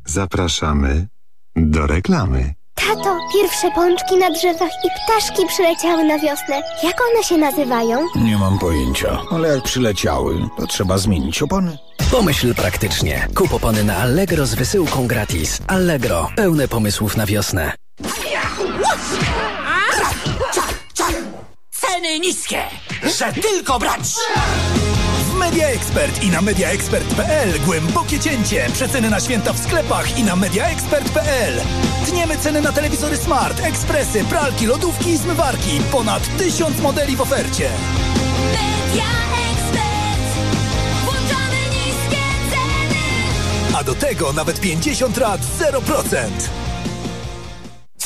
Zapraszamy do reklamy. Tato, pierwsze pączki na drzewach i ptaszki przyleciały na wiosnę. Jak one się nazywają? Nie mam pojęcia, ale jak przyleciały, to trzeba zmienić opony. Pomyśl praktycznie. Kup opony na Allegro z wysyłką gratis. Allegro. Pełne pomysłów na wiosnę. Ceny niskie, że tylko brać! W Media Expert i na mediaexpert.pl głębokie cięcie. Przeceny na święta w sklepach i na mediaexpert.pl. Tniemy ceny na telewizory smart, ekspresy, pralki, lodówki i zmywarki. Ponad tysiąc modeli w ofercie. Media Expert. Włączamy niskie ceny. A do tego nawet 50 lat 0%.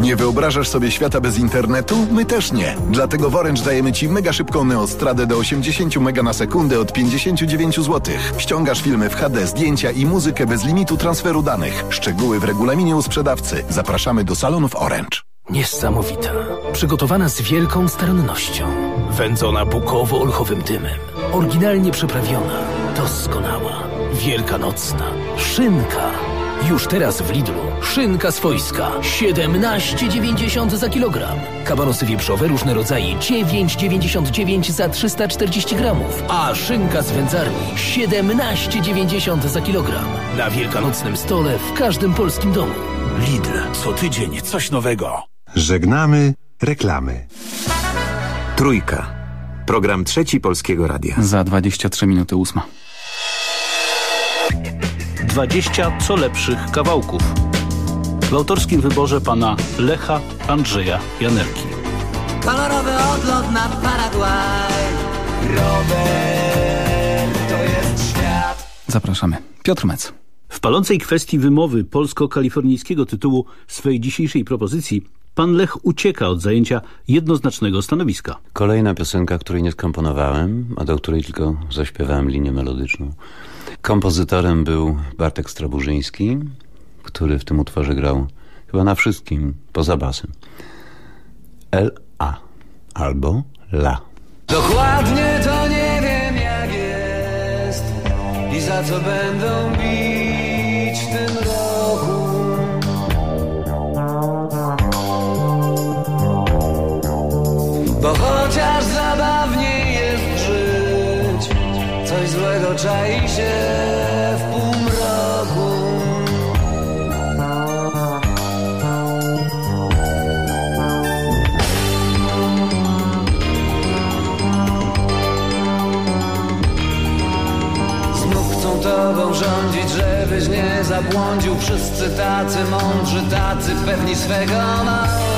Nie wyobrażasz sobie świata bez internetu? My też nie. Dlatego w Orange dajemy Ci mega szybką neostradę do 80 mega na sekundę od 59 zł. Ściągasz filmy w HD, zdjęcia i muzykę bez limitu transferu danych. Szczegóły w regulaminie u sprzedawcy. Zapraszamy do salonów Orange. Niesamowita. Przygotowana z wielką starannością. Wędzona bukowo-olchowym dymem. Oryginalnie przyprawiona. Doskonała. Wielkanocna. Szynka. Już teraz w Lidlu. Szynka swojska. 17,90 za kilogram. Kabanosy wieprzowe różne rodzaje. 9,99 za 340 gramów. A szynka z wędzarni. 17,90 za kilogram. Na wielkanocnym stole w każdym polskim domu. Lidl. Co tydzień coś nowego. Żegnamy reklamy. Trójka. Program trzeci Polskiego Radia. Za 23 minuty ósma. 20 co lepszych kawałków. W autorskim wyborze pana Lecha Andrzeja Janerki. Kolorowy odlot na Paragwaj. Robert to jest świat. Zapraszamy. Piotr Mec. W palącej kwestii wymowy polsko-kalifornijskiego tytułu swej dzisiejszej propozycji pan Lech ucieka od zajęcia jednoznacznego stanowiska. Kolejna piosenka, której nie skomponowałem, a do której tylko zaśpiewałem linię melodyczną. Kompozytorem był Bartek Straburzyński, który w tym utworze grał chyba na wszystkim, poza basem. L-A albo La. Dokładnie to nie wiem jak jest i za co będą bić w tym roku. Bo chociaż złego czai się w półmroku. Znów chcą tobą rządzić, żebyś nie zabłądził Wszyscy tacy mądrzy, tacy pewni swego małego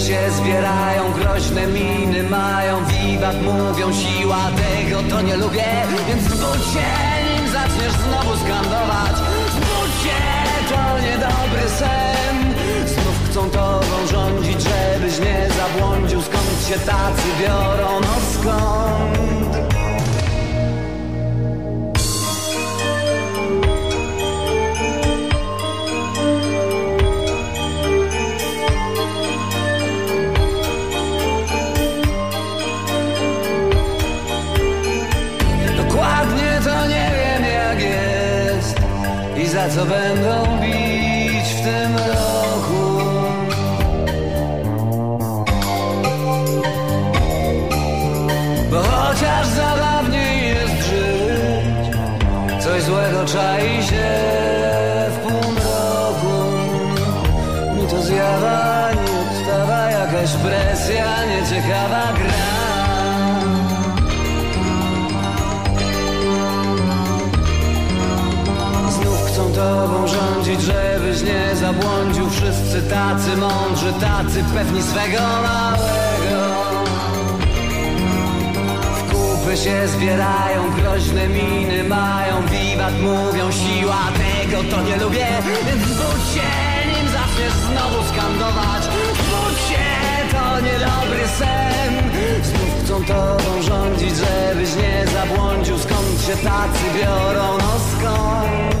się zbierają, groźne miny mają Wiwat mówią, siła tego to nie lubię. Więc zbudź się, nim zaczniesz znowu skandować. Zbudź się, to niedobry sen. Znów chcą tobą rządzić, żebyś nie zabłądził Skąd się tacy biorą, no skąd? Za co będą bić w tym roku? Bo chociaż zabawniej jest żyć Coś złego czai się w półmroku. Mi to zjawa nie odstawa Jakaś presja, nieciekawa gra Tobą rządzić, żebyś nie zabłądził. Wszyscy tacy mądrzy, tacy pewni swego małego. W kupy się zbierają, groźne miny mają. Wiwat mówią, siła tego to nie lubię. Więc budź się, nim zaczniesz znowu skandować. Budź się, to niedobry sen. Znów chcą tobą rządzić, żebyś nie zabłądził. Skąd się tacy biorą, no skąd?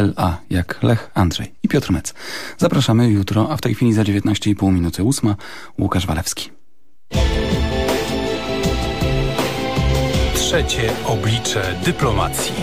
La. Jak Lech, Andrzej i Piotr Mec. Zapraszamy jutro, a w tej chwili za 19,5 minuty ósma Łukasz Walewski. Trzecie oblicze dyplomacji.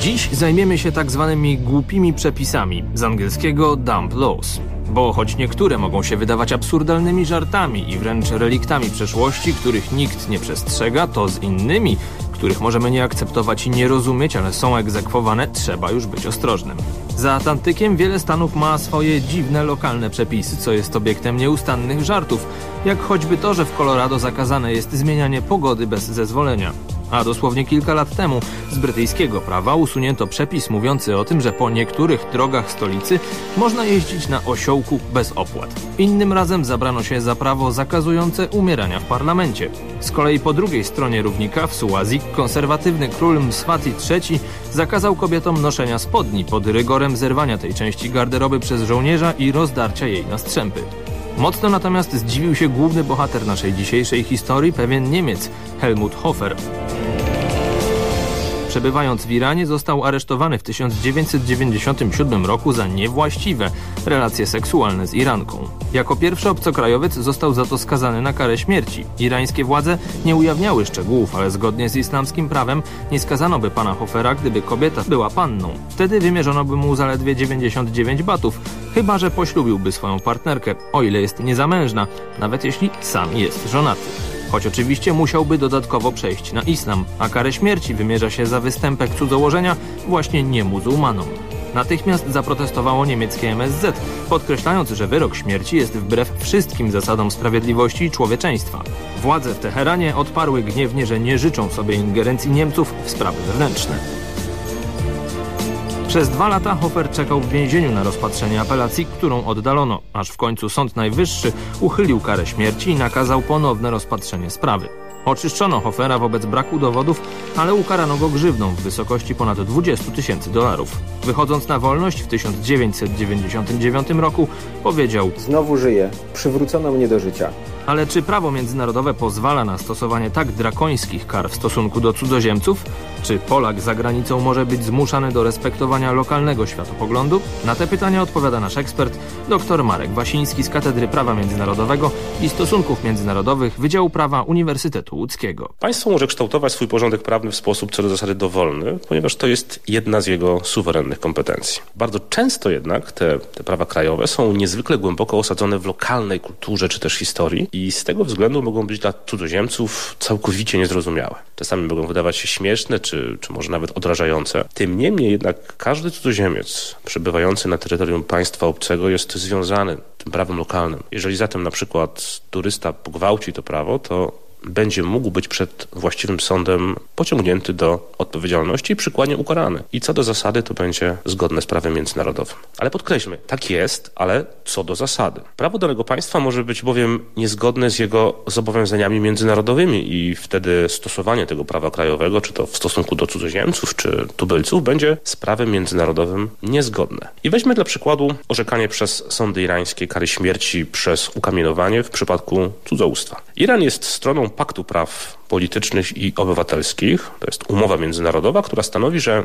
Dziś zajmiemy się tak zwanymi głupimi przepisami, z angielskiego dump laws. Bo choć niektóre mogą się wydawać absurdalnymi żartami i wręcz reliktami przeszłości, których nikt nie przestrzega, to z innymi, których możemy nie akceptować i nie rozumieć, ale są egzekwowane, trzeba już być ostrożnym. Za Atlantykiem wiele stanów ma swoje dziwne lokalne przepisy, co jest obiektem nieustannych żartów, jak choćby to, że w Colorado zakazane jest zmienianie pogody bez zezwolenia. A dosłownie kilka lat temu z brytyjskiego prawa usunięto przepis mówiący o tym, że po niektórych drogach stolicy można jeździć na osiołku bez opłat. Innym razem zabrano się za prawo zakazujące umierania w parlamencie. Z kolei po drugiej stronie równika w Suazji konserwatywny król Mswati III zakazał kobietom noszenia spodni pod rygorem zerwania tej części garderoby przez żołnierza i rozdarcia jej na strzępy. Mocno natomiast zdziwił się główny bohater naszej dzisiejszej historii, pewien Niemiec, Helmut Hofer. Przebywając w Iranie został aresztowany w 1997 roku za niewłaściwe relacje seksualne z Iranką. Jako pierwszy obcokrajowiec został za to skazany na karę śmierci. Irańskie władze nie ujawniały szczegółów, ale zgodnie z islamskim prawem nie skazano by pana Hofera, gdyby kobieta była panną. Wtedy wymierzono by mu zaledwie 99 batów, chyba że poślubiłby swoją partnerkę, o ile jest niezamężna, nawet jeśli sam jest żonaty choć oczywiście musiałby dodatkowo przejść na islam, a karę śmierci wymierza się za występek cudzołożenia właśnie niemuzułmanom. Natychmiast zaprotestowało niemieckie MSZ, podkreślając, że wyrok śmierci jest wbrew wszystkim zasadom sprawiedliwości i człowieczeństwa. Władze w Teheranie odparły gniewnie, że nie życzą sobie ingerencji Niemców w sprawy wewnętrzne. Przez dwa lata Hofer czekał w więzieniu na rozpatrzenie apelacji, którą oddalono, aż w końcu Sąd Najwyższy uchylił karę śmierci i nakazał ponowne rozpatrzenie sprawy. Oczyszczono Hofera wobec braku dowodów, ale ukarano go grzywną w wysokości ponad 20 tysięcy dolarów. Wychodząc na wolność w 1999 roku powiedział Znowu żyję. Przywrócono mnie do życia. ale czy prawo międzynarodowe pozwala na stosowanie tak drakońskich kar w stosunku do cudzoziemców? Czy Polak za granicą może być zmuszany do respektowania lokalnego światopoglądu? Na te pytania odpowiada nasz ekspert, dr Marek Wasiński z Katedry Prawa Międzynarodowego i Stosunków Międzynarodowych Wydziału Prawa Uniwersytetu Łódzkiego. Państwo może kształtować swój porządek prawny w sposób co do zasady dowolny, ponieważ to jest jedna z jego suwerennych kompetencji. Bardzo często jednak te, te prawa krajowe są niezwykle głęboko osadzone w lokalnej kulturze czy też historii i z tego względu mogą być dla cudzoziemców całkowicie niezrozumiałe. Czasami mogą wydawać się śmieszne czy, czy może nawet odrażające. Tym niemniej jednak każdy cudzoziemiec przebywający na terytorium państwa obcego jest związany tym prawem lokalnym. Jeżeli zatem na przykład turysta pogwałci to prawo, to będzie mógł być przed właściwym sądem pociągnięty do odpowiedzialności i przykładnie ukarany. I co do zasady to będzie zgodne z prawem międzynarodowym. Ale podkreślmy, tak jest, ale co do zasady. Prawo danego państwa może być bowiem niezgodne z jego zobowiązaniami międzynarodowymi i wtedy stosowanie tego prawa krajowego, czy to w stosunku do cudzoziemców, czy tubylców, będzie z prawem międzynarodowym niezgodne. I weźmy dla przykładu orzekanie przez sądy irańskie kary śmierci przez ukamienowanie w przypadku cudzołóstwa. Iran jest stroną Paktu Praw Politycznych i Obywatelskich. To jest umowa międzynarodowa, która stanowi, że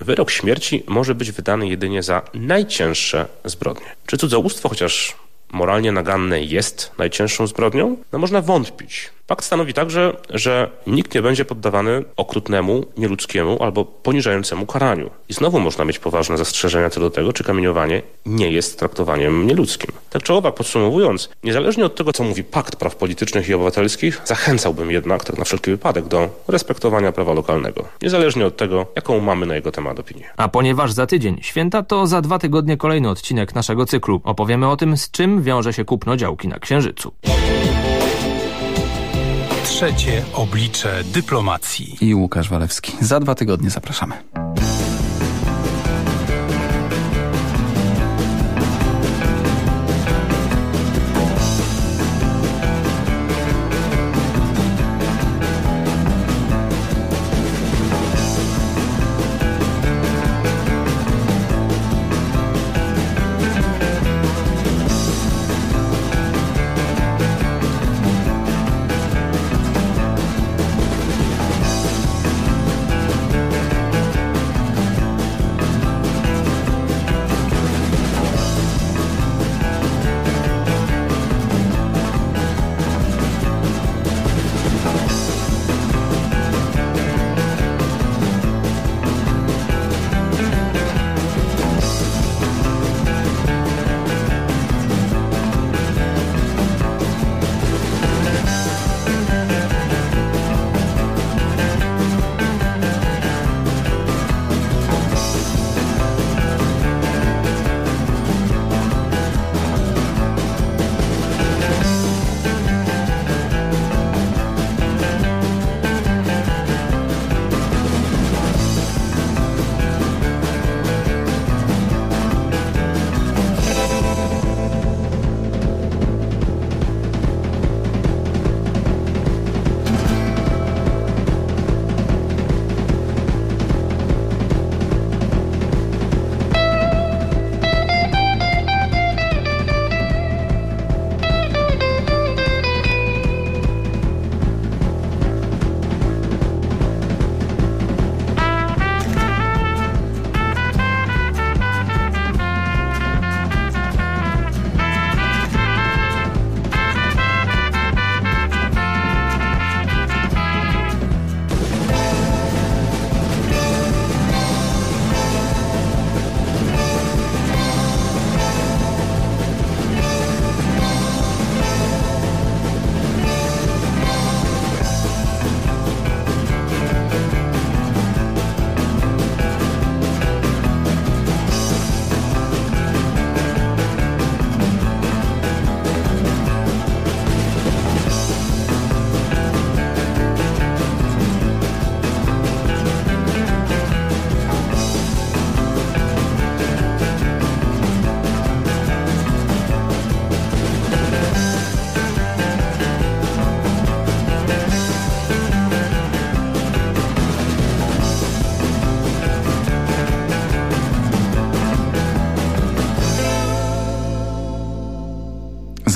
wyrok śmierci może być wydany jedynie za najcięższe zbrodnie. Czy cudzołóstwo, chociaż moralnie naganne jest najcięższą zbrodnią? No można wątpić. Pakt stanowi także, że nikt nie będzie poddawany okrutnemu, nieludzkiemu albo poniżającemu karaniu. I znowu można mieć poważne zastrzeżenia co do tego, czy kamieniowanie nie jest traktowaniem nieludzkim. Tak czy owak, podsumowując, niezależnie od tego, co mówi Pakt Praw Politycznych i Obywatelskich, zachęcałbym jednak, tak na wszelki wypadek, do respektowania prawa lokalnego. Niezależnie od tego, jaką mamy na jego temat opinię. A ponieważ za tydzień święta, to za dwa tygodnie kolejny odcinek naszego cyklu. Opowiemy o tym, z czym wiąże się kupno działki na Księżycu. Trzecie oblicze dyplomacji. I Łukasz Walewski. Za dwa tygodnie zapraszamy.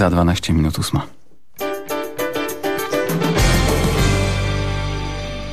Za 12 minut ósma.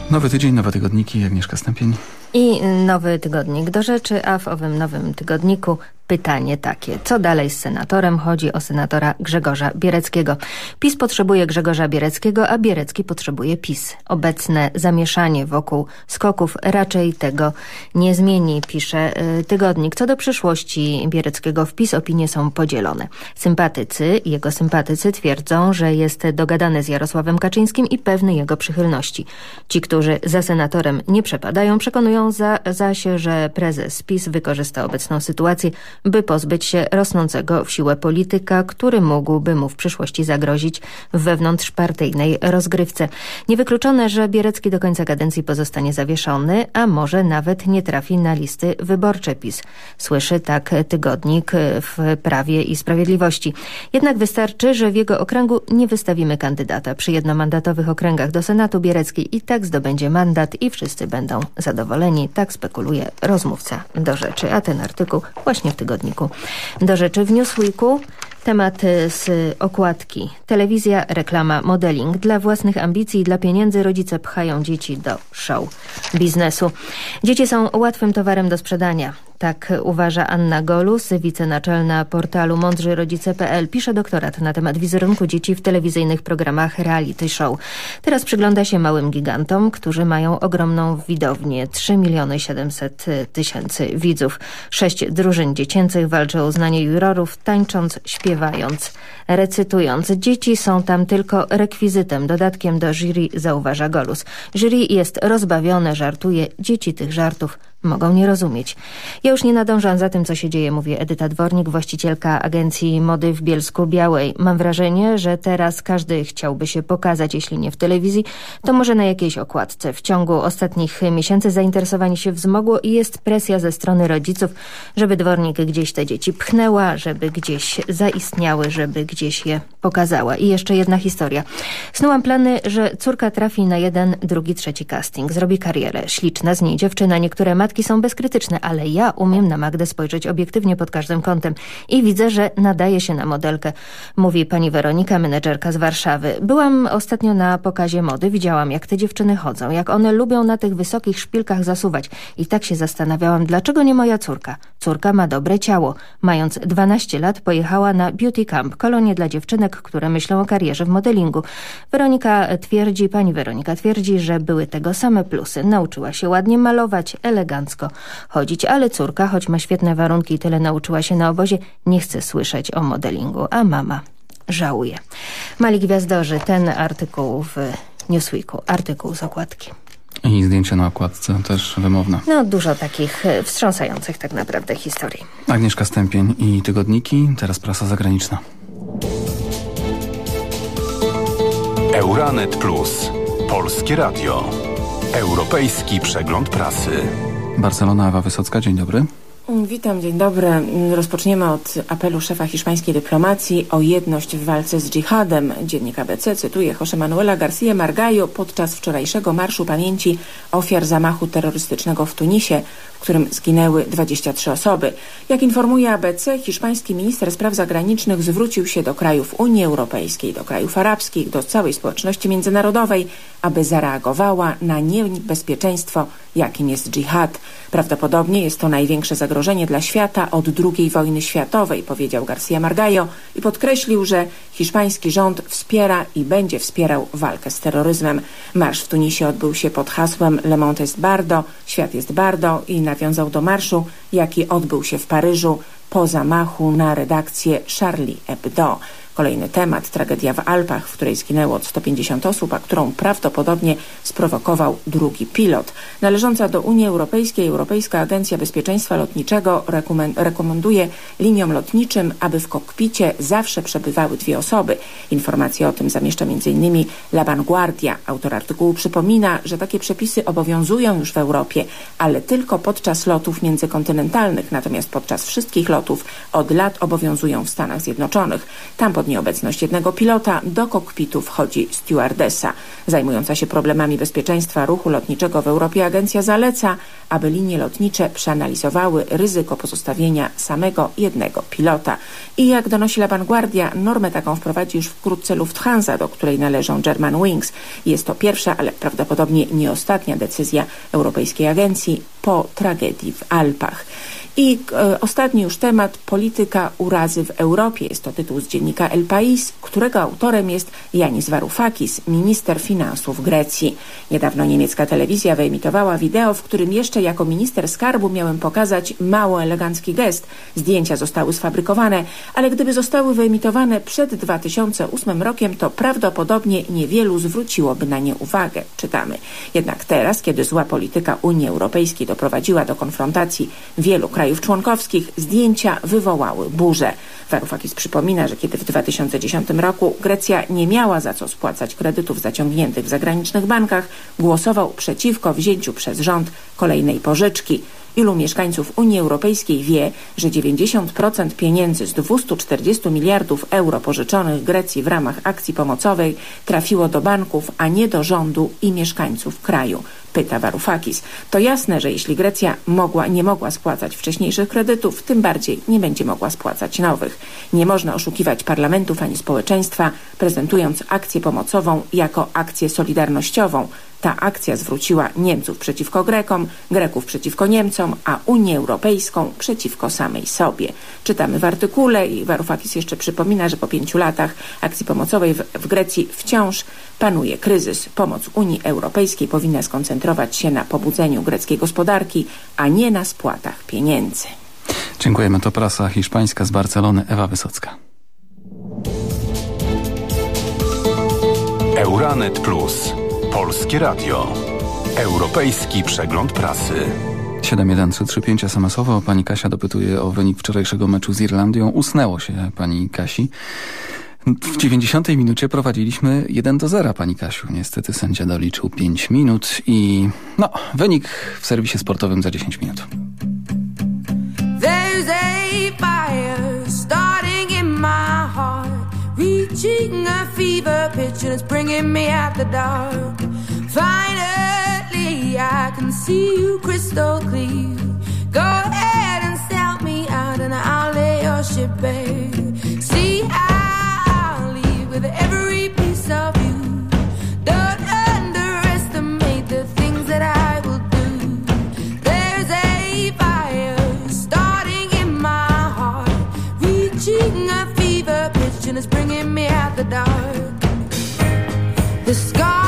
Nowy tydzień, nowe tygodniki, Agnieszka Stępień. I nowy tygodnik do rzeczy, a w owym nowym tygodniku pytanie takie. Co dalej z senatorem? Chodzi o senatora Grzegorza Biereckiego. PiS potrzebuje Grzegorza Biereckiego, a Bierecki potrzebuje PiS. Obecne zamieszanie wokół skoków raczej tego nie zmieni, pisze y, tygodnik. Co do przyszłości Biereckiego w PiS opinie są podzielone. Sympatycy, jego sympatycy twierdzą, że jest dogadany z Jarosławem Kaczyńskim i pewny jego przychylności. Ci, którzy za senatorem nie przepadają, przekonują za, zaś, że prezes PiS wykorzysta obecną sytuację, by pozbyć się rosnącego w siłę polityka, który mógłby mu w przyszłości zagrozić w wewnątrzpartyjnej rozgrywce. Niewykluczone, że Bierecki do końca kadencji pozostanie zawieszony, a może nawet nie trafi na listy wyborcze PiS. Słyszy tak tygodnik w Prawie i Sprawiedliwości. Jednak wystarczy, że w jego okręgu nie wystawimy kandydata. Przy jednomandatowych okręgach do Senatu Bierecki i tak zdobędzie mandat i wszyscy będą zadowoleni. Tak spekuluje rozmówca do rzeczy. A ten artykuł właśnie w tygodniku do rzeczy. W Newsweeku temat z okładki. Telewizja, reklama, modeling. Dla własnych ambicji i dla pieniędzy rodzice pchają dzieci do show biznesu. Dzieci są łatwym towarem do sprzedania. Tak uważa Anna Golus, wicenaczelna portalu mądrzyrodzice.pl. Pisze doktorat na temat wizerunku dzieci w telewizyjnych programach reality show. Teraz przygląda się małym gigantom, którzy mają ogromną widownię. 3 miliony 700 tysięcy widzów. Sześć drużyn dziecięcych walczy o uznanie jurorów, tańcząc, śpiewając, recytując. Dzieci są tam tylko rekwizytem, dodatkiem do jury, zauważa Golus. Jury jest rozbawione, żartuje. Dzieci tych żartów mogą nie rozumieć. Ja już nie nadążam za tym, co się dzieje, mówi Edyta Dwornik, właścicielka agencji mody w Bielsku Białej. Mam wrażenie, że teraz każdy chciałby się pokazać, jeśli nie w telewizji, to może na jakiejś okładce. W ciągu ostatnich miesięcy zainteresowanie się wzmogło i jest presja ze strony rodziców, żeby Dwornik gdzieś te dzieci pchnęła, żeby gdzieś zaistniały, żeby gdzieś je pokazała. I jeszcze jedna historia. Snułam plany, że córka trafi na jeden, drugi, trzeci casting. Zrobi karierę. Śliczna z niej dziewczyna. Niektóre matki są bezkrytyczne, ale ja umiem na Magdę spojrzeć obiektywnie pod każdym kątem i widzę, że nadaje się na modelkę, mówi pani Weronika, menedżerka z Warszawy. Byłam ostatnio na pokazie mody, widziałam jak te dziewczyny chodzą, jak one lubią na tych wysokich szpilkach zasuwać i tak się zastanawiałam, dlaczego nie moja córka. Córka ma dobre ciało. Mając 12 lat pojechała na Beauty Camp, kolonię dla dziewczynek, które myślą o karierze w modelingu. Weronika twierdzi, pani Weronika twierdzi, że były tego same plusy. Nauczyła się ładnie malować, elegancko chodzić, ale córka, choć ma świetne warunki i tyle nauczyła się na obozie, nie chce słyszeć o modelingu, a mama żałuje. Mali Gwiazdorzy, ten artykuł w Newsweeku, artykuł z okładki. I zdjęcie na okładce też wymowne. No dużo takich e, wstrząsających tak naprawdę historii. Agnieszka Stępień i tygodniki, teraz prasa zagraniczna. Euranet Plus. Polskie Radio. Europejski przegląd prasy. Barcelona, Ewa Wysocka, dzień dobry. Witam, dzień dobry. Rozpoczniemy od apelu szefa hiszpańskiej dyplomacji o jedność w walce z dżihadem. Dziennik ABC cytuje José Manuela García Margallo podczas wczorajszego Marszu Pamięci ofiar zamachu terrorystycznego w Tunisie, którym zginęły 23 osoby. Jak informuje ABC, hiszpański minister spraw zagranicznych zwrócił się do krajów Unii Europejskiej, do krajów arabskich, do całej społeczności międzynarodowej, aby zareagowała na niebezpieczeństwo, jakim jest dżihad. Prawdopodobnie jest to największe zagrożenie dla świata od II wojny światowej, powiedział García Margallo i podkreślił, że hiszpański rząd wspiera i będzie wspierał walkę z terroryzmem. Marsz w Tunisie odbył się pod hasłem Le Monde est Bardo, świat jest Bardo i nawiązał do marszu, jaki odbył się w Paryżu po zamachu na redakcję Charlie Hebdo. Kolejny temat, tragedia w Alpach, w której zginęło 150 osób, a którą prawdopodobnie sprowokował drugi pilot. Należąca do Unii Europejskiej Europejska Agencja Bezpieczeństwa Lotniczego rekomenduje liniom lotniczym, aby w kokpicie zawsze przebywały dwie osoby. Informacje o tym zamieszcza m.in. La Vanguardia. Autor artykułu przypomina, że takie przepisy obowiązują już w Europie, ale tylko podczas lotów międzykontynentalnych, natomiast podczas wszystkich lotów od lat obowiązują w Stanach Zjednoczonych. Tam pod nieobecność jednego pilota do kokpitu wchodzi stewardessa. Zajmująca się problemami bezpieczeństwa ruchu lotniczego w Europie agencja zaleca, aby linie lotnicze przeanalizowały ryzyko pozostawienia samego jednego pilota. I jak donosi La Vanguardia, normę taką wprowadzi już wkrótce Lufthansa, do której należą German Wings. Jest to pierwsza, ale prawdopodobnie nie ostatnia decyzja Europejskiej Agencji po tragedii w Alpach. I e, ostatni już temat, polityka urazy w Europie. Jest to tytuł z dziennika El Pais, którego autorem jest Janis Varoufakis, minister finansów Grecji. Niedawno niemiecka telewizja wyemitowała wideo, w którym jeszcze jako minister skarbu miałem pokazać mało elegancki gest. Zdjęcia zostały sfabrykowane, ale gdyby zostały wyemitowane przed 2008 rokiem, to prawdopodobnie niewielu zwróciłoby na nie uwagę, czytamy. Jednak teraz, kiedy zła polityka Unii Europejskiej doprowadziła do konfrontacji wielu krajów, krajów członkowskich zdjęcia wywołały burzę. Varoufakis przypomina, że kiedy w 2010 roku Grecja nie miała za co spłacać kredytów zaciągniętych w zagranicznych bankach, głosował przeciwko wzięciu przez rząd kolejnej pożyczki. Ilu mieszkańców Unii Europejskiej wie, że 90% pieniędzy z 240 miliardów euro pożyczonych Grecji w ramach akcji pomocowej trafiło do banków, a nie do rządu i mieszkańców kraju. Pyta Varoufakis. To jasne, że jeśli Grecja mogła, nie mogła spłacać wcześniejszych kredytów, tym bardziej nie będzie mogła spłacać nowych. Nie można oszukiwać parlamentów ani społeczeństwa, prezentując akcję pomocową jako akcję solidarnościową. Ta akcja zwróciła Niemców przeciwko Grekom, Greków przeciwko Niemcom, a Unię Europejską przeciwko samej sobie. Czytamy w artykule i Varoufakis jeszcze przypomina, że po pięciu latach akcji pomocowej w, w Grecji wciąż panuje kryzys. Pomoc Unii Europejskiej powinna skoncentrować się na pobudzeniu greckiej gospodarki, a nie na spłatach pieniędzy. Dziękujemy. To prasa hiszpańska z Barcelony. Ewa Wysocka. Euranet Plus. Polskie Radio. Europejski przegląd prasy. 71335 SMS-owo. Pani Kasia dopytuje o wynik wczorajszego meczu z Irlandią. Usnęło się pani Kasi. W 90 minucie prowadziliśmy 1 do 0, pani Kasiu. Niestety sędzia doliczył 5 minut i no, wynik w serwisie sportowym za 10 minut. There's a fire starting in my heart, reaching a fever pitch, and it's bringing me out the dark. Finally, I can see you crystal clear. Go ahead and sell me out, and I'll lay your ship bare. See, with every piece of you. Don't underestimate the things that I will do. There's a fire starting in my heart, reaching a fever pitch, and it's bringing me out the dark. The scars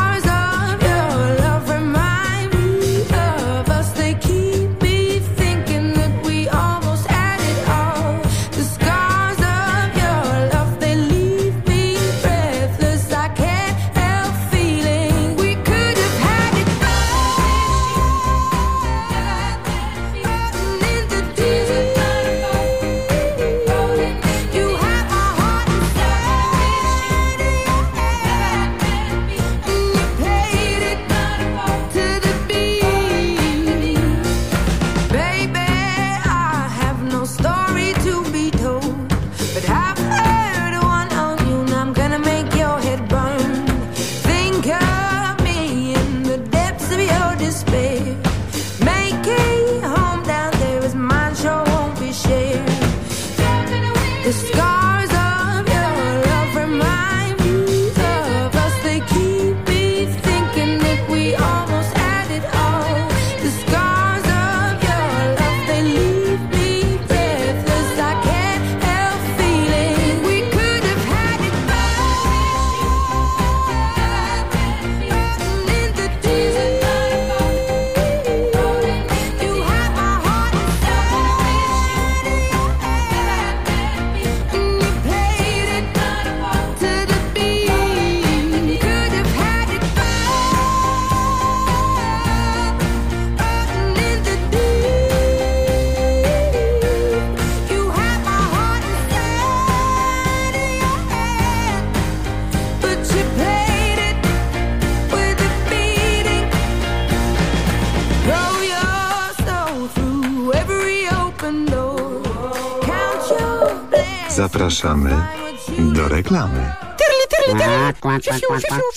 这是，这是。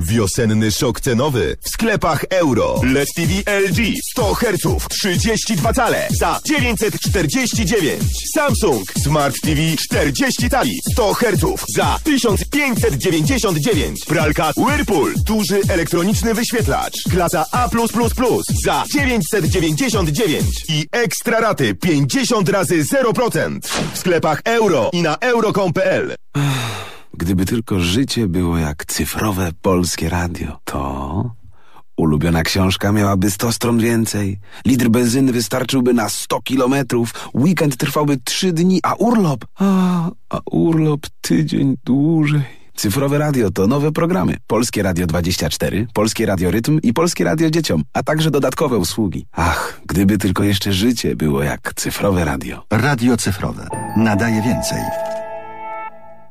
Wiosenny szok cenowy w sklepach euro. LED TV LG 100 Hz 32 cale za 949. Samsung Smart TV 40 tali 100 Hz za 1599. Pralka Whirlpool duży elektroniczny wyświetlacz klasa A+++ za 999 i ekstra raty 50 razy 0% w sklepach euro i na euro.com.pl. Gdyby tylko życie było jak cyfrowe polskie radio, to ulubiona książka miałaby 100 stron więcej, litr benzyny wystarczyłby na 100 kilometrów, weekend trwałby 3 dni, a urlop, a, a urlop tydzień dłużej. Cyfrowe radio to nowe programy. Polskie Radio 24, Polskie Radio Rytm i Polskie Radio Dzieciom, a także dodatkowe usługi. Ach, gdyby tylko jeszcze życie było jak cyfrowe radio. Radio cyfrowe. Nadaje więcej.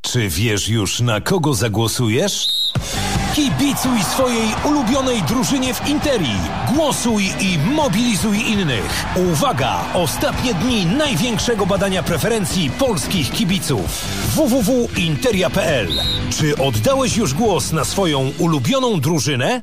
Czy wiesz już na kogo zagłosujesz? Kibicuj swojej ulubionej drużynie w Interii. Głosuj i mobilizuj innych. Uwaga! Ostatnie dni największego badania preferencji polskich kibiców. www.interia.pl Czy oddałeś już głos na swoją ulubioną drużynę?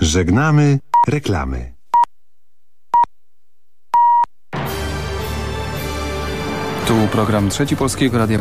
Żegnamy reklamy. Tu program Trzeci Polskiego Radia.